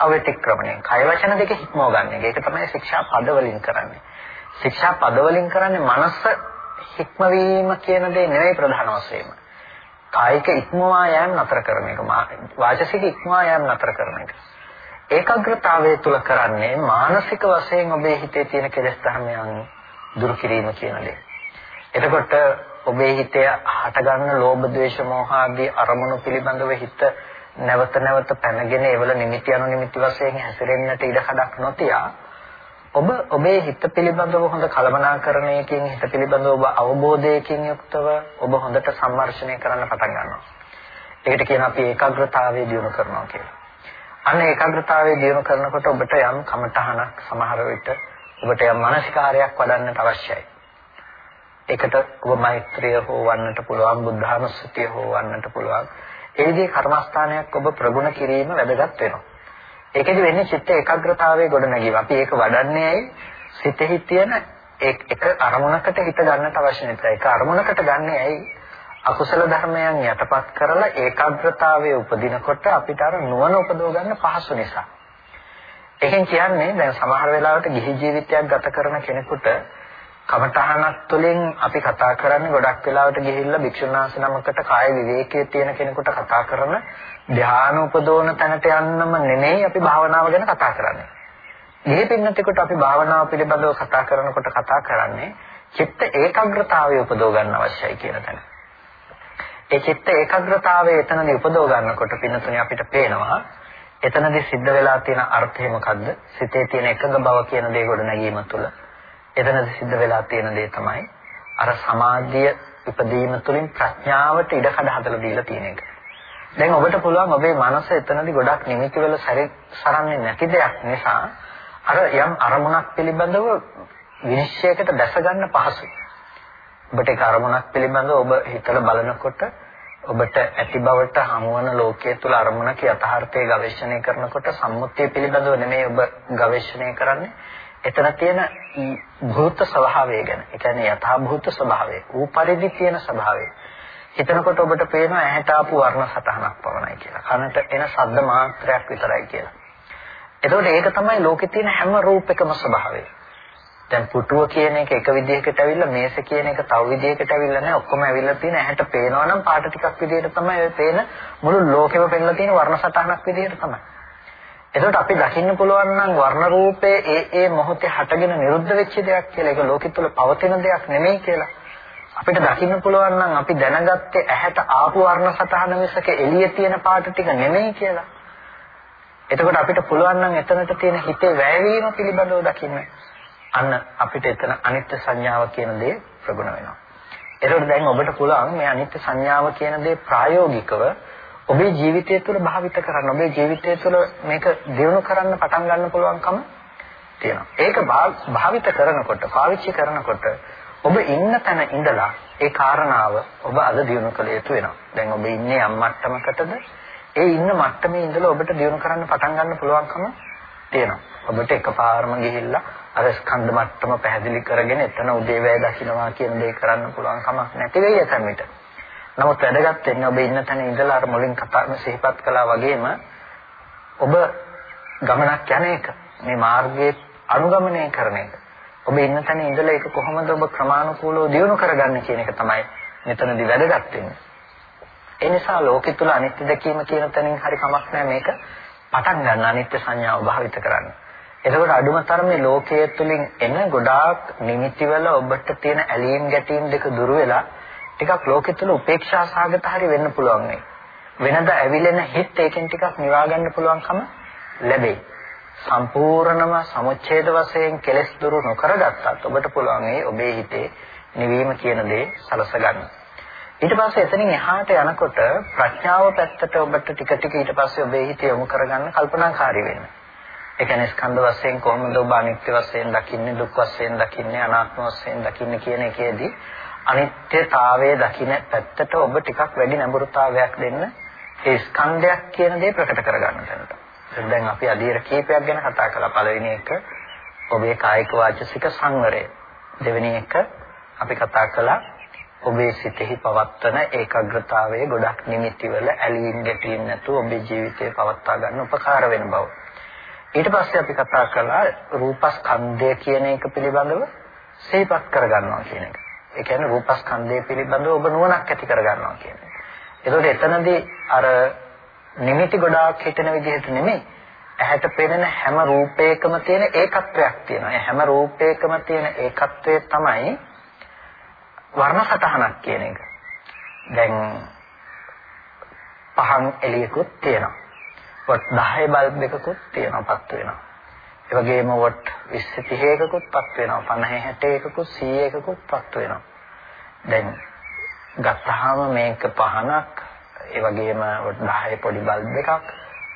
Speaker 1: අව්‍යතික්‍රමණය. කය වචන දෙක හික්මව ගන්න එක. ඒක තමයි ශික්ෂා පද වලින් කරන්නේ. ශික්ෂා පද වලින් කරන්නේ මනස හික්මවීම කියන දේ නෙවෙයි ප්‍රධාන වශයෙන්ම. කායික ඉක්මවා යෑම නතර කරන එක. වාචසික ඉක්මවා යෑම නතර කරන එක. ඒකාග්‍රතාවය තුල කරන්නේ මානසික වශයෙන් ඔබේ හිතේ තියෙන කෙලෙස් ධර්මයන් දුරු කිරීම කියන දේ. එතකොට ඔබේ හිතේ හටගන්න ලෝභ, ද්වේෂ, මෝහ ආදී අරමුණු පිළිබඳව හිත නැවත නැවත පැනගෙන ඒවල නිමිති අනු නිමිති වශයෙන් හැසිරෙන්නට ඉඩ කඩක් නොතියා ඔබ ඔබේ හිත පිළිබඳව හොඳ කලමනාකරණයකින් හිත පිළිබඳව ඔබ අවබෝධයකින් යුක්තව ඔබ හොඳට සම්මර්ෂණය කරන්න පටන් ගන්නවා. ඒකට කියන අපි ඒකාග්‍රතාවය දියුණු කරනවා කියලා. අන්න ඒකාග්‍රතාවය දියුණු කරනකොට ඔබට යම් කමඨහනක් සමහර විට ඔබට යම් මානසිකාරයක් වඩන්නට අවශ්‍යයි. ඒකට ඔබ මෛත්‍රිය හෝ වන්නට පුළුවන් බුද්ධානුස්සතිය හෝ වන්නට පුළුවන්. ඒ විදිහේ කර්මස්ථානයක් ඔබ ප්‍රගුණ කිරීම වැදගත් වෙනවා. ඒකෙදි වෙන්නේ චිත්ත ඒකාග්‍රතාවයේ ගොඩනැගීම. අපි ඒක වඩන්නේ ඇයි? සිතෙහි තියෙන එක අරමුණකට හිත ගන්නට අවශ්‍ය නැහැ. ඒක අරමුණකට ගන්නේ ඇයි? අකුසල ධර්මයන් යටපත් කරලා ඒකාග්‍රතාවයේ උපදිනකොට අපිට අර නුවණ උපදව ගන්න පහසු නිසා. එකෙන් කියන්නේ දැන් සමහර වෙලාවට ගිහි ජීවිතයක් ගත කරන කෙනෙකුට කමඨහනක් තුළින් අපි කතා කරන්නේ ගොඩක් වෙලාවට ගිහිල්ලා භික්ෂුන් වහන්සේ නමකට කාය විවේකයේ තියෙන කෙනෙකුට කතා කරන ධ්‍යාන උපදෝන තැනට යන්නම නෙමෙයි අපි භාවනාව ගැන කතා කරන්නේ. ගිහි පින්නතෙකුට අපි භාවනාව පිළිබඳව කතා කරනකොට කතා කරන්නේ චිත්ත ඒකාග්‍රතාවය උපදව ගන්න අවශ්‍යයි කියන තැන. ඒ චිත්ත ඒකාග්‍රතාවය එතනදී උපදව ගන්නකොට පින්නතුනේ අපිට පේනවා එතනදී සිද්ධ වෙලා තියෙන අර්ථය මොකද්ද? සිතේ තියෙන එකඟ බව කියන දේ ගොඩ නැගීම තුළ එතනදී සිද්ධ වෙලා තියෙන දේ තමයි අර සමාධිය ඉපදීම තුළින් ප්‍රඥාවට ඉඩකඩ හදලා දීලා තියෙන එක. දැන් ඔබට පුළුවන් ඔබේ මනස එතනදී ගොඩක් නිමිති වල සරන්නේ නැති දෙයක් නිසා අර යම් අරමුණක් පිළිබඳව විනිශ්චයකට දැස ගන්න පහසුයි. ඔබට ඒක අරමුණක් පිළිබඳව ඔබ හිතලා බලනකොට ඔබට ඇති බවට හමුවන ලෝකයේ තුල අරමුණක යථාර්ථය ගවේෂණය කරනකොට සම්මුතිය පිළිබඳව නෙමෙයි ඔබ ගවේෂණය කරන්නේ. එතන තියෙන භූත ස්වභාවය ගැන. ඒ කියන්නේ යථා භූත ස්වභාවය. ඌ පරිදි තියෙන ස්වභාවය. හිතනකොට ඔබට පේනවා ඇහැට ආපු වර්ණ සටහනක් පවණයි කියලා. කනට එන ශබ්ද මාත්‍රයක් විතරයි කියලා. එතකොට ඒක තමයි ලෝකේ තියෙන හැම රූපයකම ස්වභාවය. දැන් පුටුව කියන එක එක විදිහකට ඇවිල්ලා මේස කියන එක තව විදිහකට ඇවිල්ලා නැහැ. ඔක්කොම ඇවිල්ලා තියෙන ඇහැට පේනවා නම් පාට ටිකක් විදිහට තමයි ඔය පේන මුළු ලෝකෙම පෙන්ලා තියෙන වර්ණ සටහනක් විදිහට තමයි. එතකොට අපි දකින්න පුළුවන් නම් වර්ණ රූපේ ඒ ඒ මොහොතේ හටගෙන නිරුද්ධ වෙච්ච දෙයක් කියලා. ඒක ලෝකෙ තුල පවතින දෙයක් නෙමෙයි කියලා. අපිට දකින්න පුළුවන් නම් අපි දැනගත්තේ ඇහැට ආපු වර්ණ සටහන මිසක එළියේ තියෙන පාට ටික නෙමෙයි කියලා. එතකොට අපිට පුළුවන් නම් එතනට තියෙන හිතේ වැයවීම පිළිබඳව දකින්න. අන්න අපිට එතන අනිත්‍ය සංඥාව කියන දේ ප්‍රගුණ වෙනවා. එතකොට දැන් ඔබට පුළුවන් මේ අනිත්‍ය සංඥාව කියන දේ ප්‍රායෝගිකව ඔබේ ජීවිතය තුළ භාවිත කරන්න ඔබේ ජීවිතය තුළ මේක දියුණු කරන්න පටන් ගන්න පුළුවන්කම තියෙනවා. ඒක භාවිත කරනකොට පාවිච්චි කරනකොට ඔබ ඉන්න තැන ඉඳලා ඒ කාරණාව ඔබ අද දියුණු කළ යුතු වෙනවා. දැන් ඔබ ඉන්නේ යම් මට්ටමකටද ඒ ඉන්න මට්ටමේ ඉඳලා ඔබට දියුණු කරන්න පටන් ගන්න පුළුවන්කම තියෙනවා. ඔබට එකපාරම ගිහිල්ලා අර ස්කන්ධ මට්ටම පැහැදිලි කරගෙන එතන උදේවැය දකින්නවා කියන දේ කරන්න පුළුවන් කමක් නැති වෙයි එතන විතර. නමුත් වැදගත් වෙන්නේ ඔබ ඉන්න තැන ඉඳලා අර මුලින් කතාම සිහිපත් කළා වගේම ඔබ ගමනක් යන එක මේ මාර්ගයේ අනුගමනය කරන එක. ඔබ ඉන්න තැන ඉඳලා ඒක කොහොමද ඔබ ක්‍රමානුකූලව දියුණු කරගන්නේ කියන එක තමයි මෙතනදී වැදගත් වෙන්නේ. ඒ නිසා ලෝකෙ තුල අනිත්‍ය දැකීම කියන තැනින් හරි කමක් නැහැ මේක පටන් ගන්න අනිත්‍ය සංඥාව භාවිත කරන්න. එතකොට අඩුම තරමේ ලෝකයේ තුලින් එන ගොඩාක් නිමිතිවල ඔබට තියෙන ඇලීම් ගැටීම් දෙක දුරු වෙලා ටිකක් ලෝකෙ තුල උපේක්ෂා සාගත හරි වෙන්න පුළුවන් වෙයි. වෙනද ඇවිලෙන හිත් ඒකෙන් ටිකක් නිවා ගන්න පුළුවන්කම ලැබෙයි. සම්පූර්ණම සමුච්ඡේද වශයෙන් කෙලෙස් දුරු නොකරගත්තත් ඔබට පුළුවන් ඒ ඔබේ හිතේ නිවීම කියන දේ සලස ගන්න. ඊට පස්සේ එතනින් එහාට යනකොට ප්‍රඥාව පැත්තට ඔබට ටික ටික ඊට පස්සේ ඔබේ හිත යොමු කරගන්න කල්පනාකාරී වෙන්න. ඒ කියන්නේ ස්කන්ධ වශයෙන් කොහොමද ඔබ අනිත්‍ය වශයෙන් දකින්නේ දුක් වශයෙන් දකින්නේ අනාත්ම වශයෙන් දකින්නේ කියන එකේදී අනිත්‍යතාවයේ දකින්න පැත්තට ඔබ ටිකක් වැඩි නැඹුරුතාවයක් දෙන්න ඒ ස්කන්ධයක් කියන දේ ප්‍රකට කරගන්න තැනට. දැන් අපි අධීර කීපයක් ගැන කතා කළා. පළවෙනි එක ඔබේ කායික වාචසික සංවරය. දෙවෙනි එක අපි කතා කළා ඔබේ සිතෙහි පවත්වන ඒකාග්‍රතාවයේ ගොඩක් නිමිතිවල ඇලීම් ගැටීම් නැතුව ඔබේ ජීවිතය පවත්වා ගන්න උපකාර වෙන බව. ඊට පස්සේ අපි කතා කළා රූපස්කන්ධය කියන එක පිළිබඳව සිහිපත් කරගන්නවා කියන එක. ඒ කියන්නේ රූපස්කන්ධය පිළිබඳව ඔබ නුවණක් ඇති කරගන්නවා කියන්නේ. ඒකෝට එතනදී අර නිමිති ගොඩාක් හිතෙන විදිහට නෙමෙයි ඇහැට පෙනෙන හැම රූපයකම තියෙන ඒකත්වයක් තියෙනවා. ඒ හැම රූපයකම තියෙන ඒකත්වය තමයි වර්ණ සටහනක් කියන එක. දැන් පහන් එළියකුත් තියෙනවා. වත් 10 බල්බ් එකකුත් තියෙනවා පත් වෙනවා. ඒ වගේම වොට් 20 30කකුත් පත් වෙනවා. 50 60කකුත් 100කකුත් පත් වෙනවා. දැන් ගත්තාම මේක පහනක් ඒ වගේම වොට් 10 පොඩි බල්බ් එකක්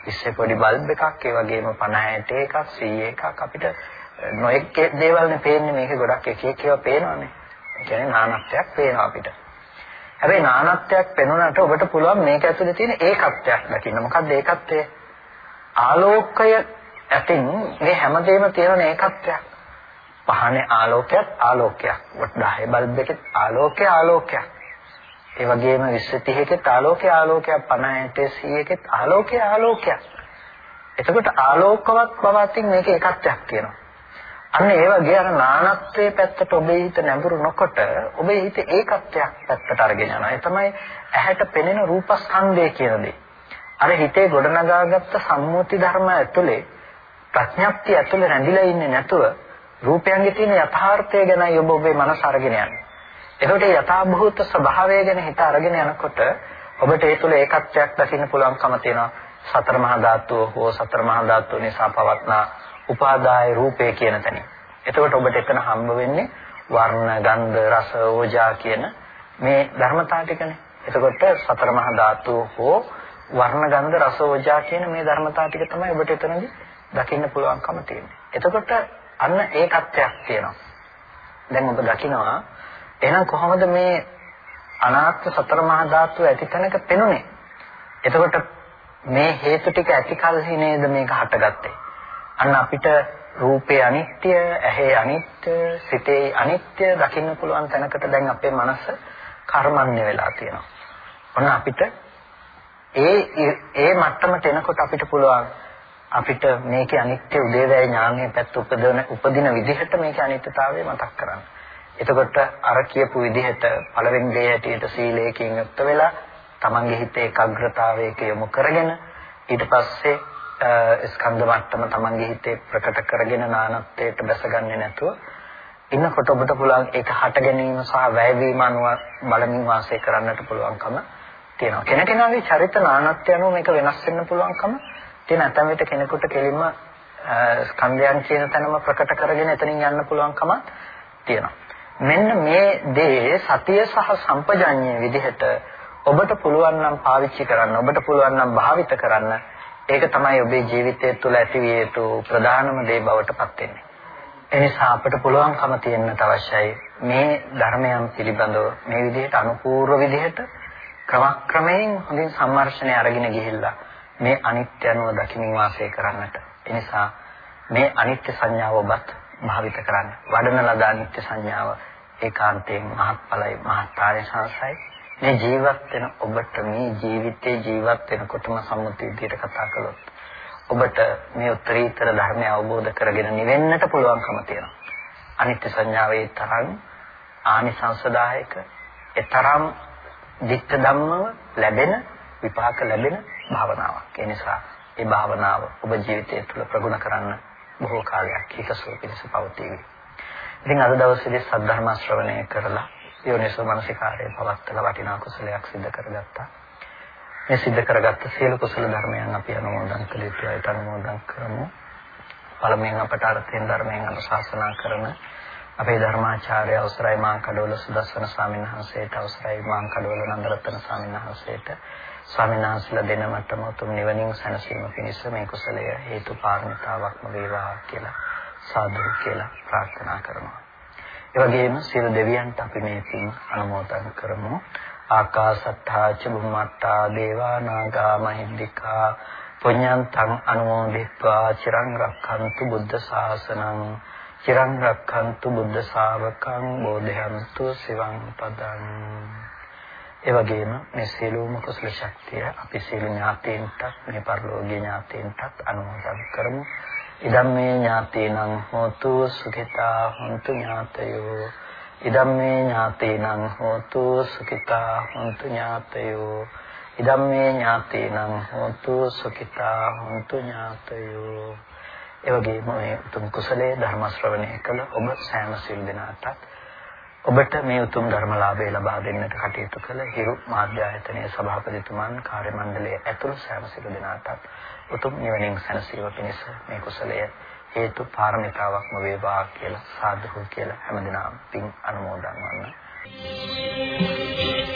Speaker 1: 20 පොඩි බල්බ් එකක් ඒ වගේම 50 60 එකක් 100 එකක් අපිට නොඑක් දේවල්නේ පේන්නේ මේක ගොඩක් එක එක ඒවා පේනවානේ. ඒ කියන්නේ නානත්වයක් පේනවා අපිට. හැබැයි නානත්වයක් පෙනුනට ඔබට පුළුවන් මේක ඇතුලේ තියෙන ඒකත්වයක් දකින්න. මොකක්ද ඒකත්වය? ආලෝකය ඇතින් මේ හැමදේම තියෙන ඒකත්වයක්. පහනේ ආලෝකයක් ආලෝකයක්. වට 10 බල්බ් එකේ ආලෝකය ආලෝකයක්. ඒ වගේම 20 30 ආලෝකය ආලෝකයක් 50 100 ආලෝකය ආලෝකයක්. එතකොට ආලෝකවත් බව අතින් මේක ඒකත්වයක් කියනවා. අන්න ඒ වගේ අර නානත්වයේ පැත්තට ඔබේ හිත නැඹුරු නොකොට ඔබේ හිත ඒකත්වයක් පැත්තට අරගෙන යනවා. ඒ තමයි ඇහැට පෙනෙන රූපස්කන්ධය කියන දේ. අර හිතේ ගොඩනගාගත්ත සම්මුති ධර්ම ඇතුලේ ප්‍රඥප්තිය ඇතුලේ රැඳිලා ඉන්නේ නැතුව රූපයන්ගේ තියෙන යථාර්ථය ගැනයි ඔබ ඔබේ මනස අරගෙන යන්නේ. එතකොට යථාභූත ස්වභාවය ගැන හිත අරගෙන යනකොට ඔබට ඒ තුළ ඒකත්වයක් දකින්න පුළුවන්කම තියෙනවා. සතර මහා ධාතුව හෝ සතර මහා ධාතුව නිසා පවත්නා උපාදාය රූපය කියන තැනින්. එතකොට ඔබට එතන හම්බ වෙන්නේ වර්ණ, ගන්ධ, රස, ඕජා කියන මේ ධර්මතා ටිකනේ. එතකොට සතර මහා ධාතුව හෝ වර්ණ, ගන්ධ, රස, ඕජා කියන මේ ධර්මතා ටික තමයි ඔබට එතනදී දකින්න පුළුවන්කම තියෙන්නේ. එතකොට අන්න ඒකත්වයක් තියෙනවා. දැන් ඔබ දකිනවා එහෙනම් කොහොමද මේ අනාත්ම සතර මහා ධාතු ඇති තැනක පෙනුනේ? එතකොට මේ හේතු ටික ඇති කල්හි නේද මේක හටගත්තේ. අන්න අපිට රූපේ අනිත්‍ය, ඇහි අනිත්‍ය, සිතේ අනිත්‍ය දකින්න පුළුවන් තැනකට දැන් අපේ මනස කර්මන්නේ වෙලා තියෙනවා. ඔන්න අපිට ඒ ඒ මට්ටමට එනකොට අපිට පුළුවන් අපිට මේකේ අනිත්‍ය උදේවැය ඥානයේ පැත්ත උපදින උපදින විදිහට මේකේ අනිත්‍යතාවය මතක් කරගන්න. එතකොට අර කියපු විදිහට පළවෙනි දේ හැටියට සීලයෙන් යුක්ත වෙලා තමන්ගේ හිතේ ඒකාග්‍රතාවයක යොමු කරගෙන ඊට පස්සේ ස්කන්ධ මට්ටම තමන්ගේ හිතේ ප්‍රකට කරගෙන නානත්වයට බැසගන්නේ නැතුව ඉන්නකොට ඔබට පුළුවන් ඒක හට ගැනීම සහ වැයවීම අනුව බලමින් වාසය කරන්නට පුළුවන්කම තියෙනවා. කෙනකෙනාගේ චරිත නානත්වය අනුව මේක වෙනස් වෙන්න පුළුවන්කම තියෙන ඇතැම් විට කෙනෙකුට කෙලින්ම ස්කන්ධයන් කියන තැනම ප්‍රකට කරගෙන එතනින් යන්න පුළුවන්කම තියෙනවා. මෙන්න මේ දේ සතිය සහ සම්පජඤ්ඤය විදිහට ඔබට පුළුවන් නම් පාවිච්චි කරන්න ඔබට පුළුවන් නම් භාවිත කරන්න ඒක තමයි ඔබේ ජීවිතය තුළ ඇතිවිය යුතු ප්‍රධානම දේ බවට පත් වෙන්නේ. එනිසා අපට පුළුවන්කම තියෙන්නට අවශ්‍යයි මේ ධර්මයන් පිළිබඳව මේ විදිහට අනුපූර්ව විදිහට ක්‍රමක්‍රමයෙන් හොඳින් සම්මර්ෂණය අරගෙන ගිහිල්ලා මේ අනිත්‍ය අනුව දකිමින් වාසය කරන්නට. එනිසා මේ අනිත්‍ය සංඥාව ඔබත් භාවිත කරන්න. වඩන ලද අනිත්‍ය සංඥාව ඒකාන්තයෙන් මහත්ඵලයි මහත්කාරය සංසයි. මේ ජීවත් වෙන ඔබට මේ ජීවිතේ ජීවත් වෙනකොටම සම්මුති විදියට කතා කළොත් ඔබට මේ උත්තරීතර ධර්මය අවබෝධ කරගෙන නිවෙන්නට පුළුවන්කම තියෙනවා. අනිත්‍ය සංඥාවේ තරම් ආනිසංසදායක ඒ තරම් ධිට්ඨ ධම්මව ලැබෙන විපාක ලැබෙන භාවනාවක්. ඒ නිසා මේ භාවනාව ඔබ ජීවිතය තුළ ප්‍රගුණ කරන්න බොහෝ කාලයක් හිතසුව පිණිස පවතිවි. ඉතින් අද දවසේදී සද්ධර්ම ශ්‍රවණය කරලා යෝනිසෝ මනසිකාරයේ පවත්තලා වටිනා කුසලයක් සිදු කරගත්තා. මේ සිදු කරගත්ත සියලු කුසල ධර්මයන් අපි අනුමෝදන් කළ යුතුයි අනුමෝදන් කරමු. පළමුවෙන් අපට අර්ථයෙන් ධර්මයෙන් අනුශාසනා කරන අපේ ධර්මාචාර්ය අවසරයි මාං කඩවල සුදස්සන ස්වාමීන් වහන්සේට අවසරයි මාං කඩවල නන්දරත්න ස්වාමීන් වහන්සේට ස්වාමීන් වහන්සේලා දෙන මට්ටම උතුම් නිවනින් සැනසීම පිණිස මේ කුසලය හේතු පාරමිතාවක්ම වේවා කියලා සාදු කියලා ප්‍රාර්ථනා කරනවා. ඒ වගේම සියලු දෙවියන්ට අපි මේ පින් අනුමෝදන් කරමු. ආකාසත්තා ච බුම්මත්තා දේවා නාග මහිද්దికා පුඤ්ඤන්තං අනුමෝදිත්වා චිරං රක්ඛන්තු බුද්ධ ශාසනං චිරං රක්ඛන්තු බුද්ධ ශාවකං බෝධයන්තු සිවං පදං ඒ වගේම මේ සියලුම කුසල ශක්තිය අපි සියලු ඥාතීන්ටත් මේ පරිලෝකීය ඥාතීන්ටත් අනුමෝදන් කරමු. ඉදම්මේ ඥාතීනං හෝතු සුඛිතා හොන්තු ඥාතයෝ. ඉදම්මේ ඥාතීනං හෝතු සුඛිතා හොන්තු ඥාතයෝ. ඉදම්මේ ඥාතීනං හෝතු සුඛිතා හොන්තු ඥාතයෝ. ඒ වගේම මේ උතුම් කුසලයේ ධර්ම ශ්‍රවණය කළ ඔබ සෑම සිල් දෙනාටත් ඔබට මේ උතුම් ධර්මලාභය ලබා දෙන්නට කටයුතු කළ හිරු මාධ්‍ය ආයතනයේ සභාපතිතුමන් කාර්ය මණ්ඩලයේ ඇතුළු සෑම සිළු දෙනාටත් උතුම් නිවනින් සැනසීම පිණිස මේ කුසලය හේතු පාරමිතාවක්ම වේවා කියලා සාදුහු කියලා හැමදිනම පින් අනුමෝදන් වන්න. Thank you.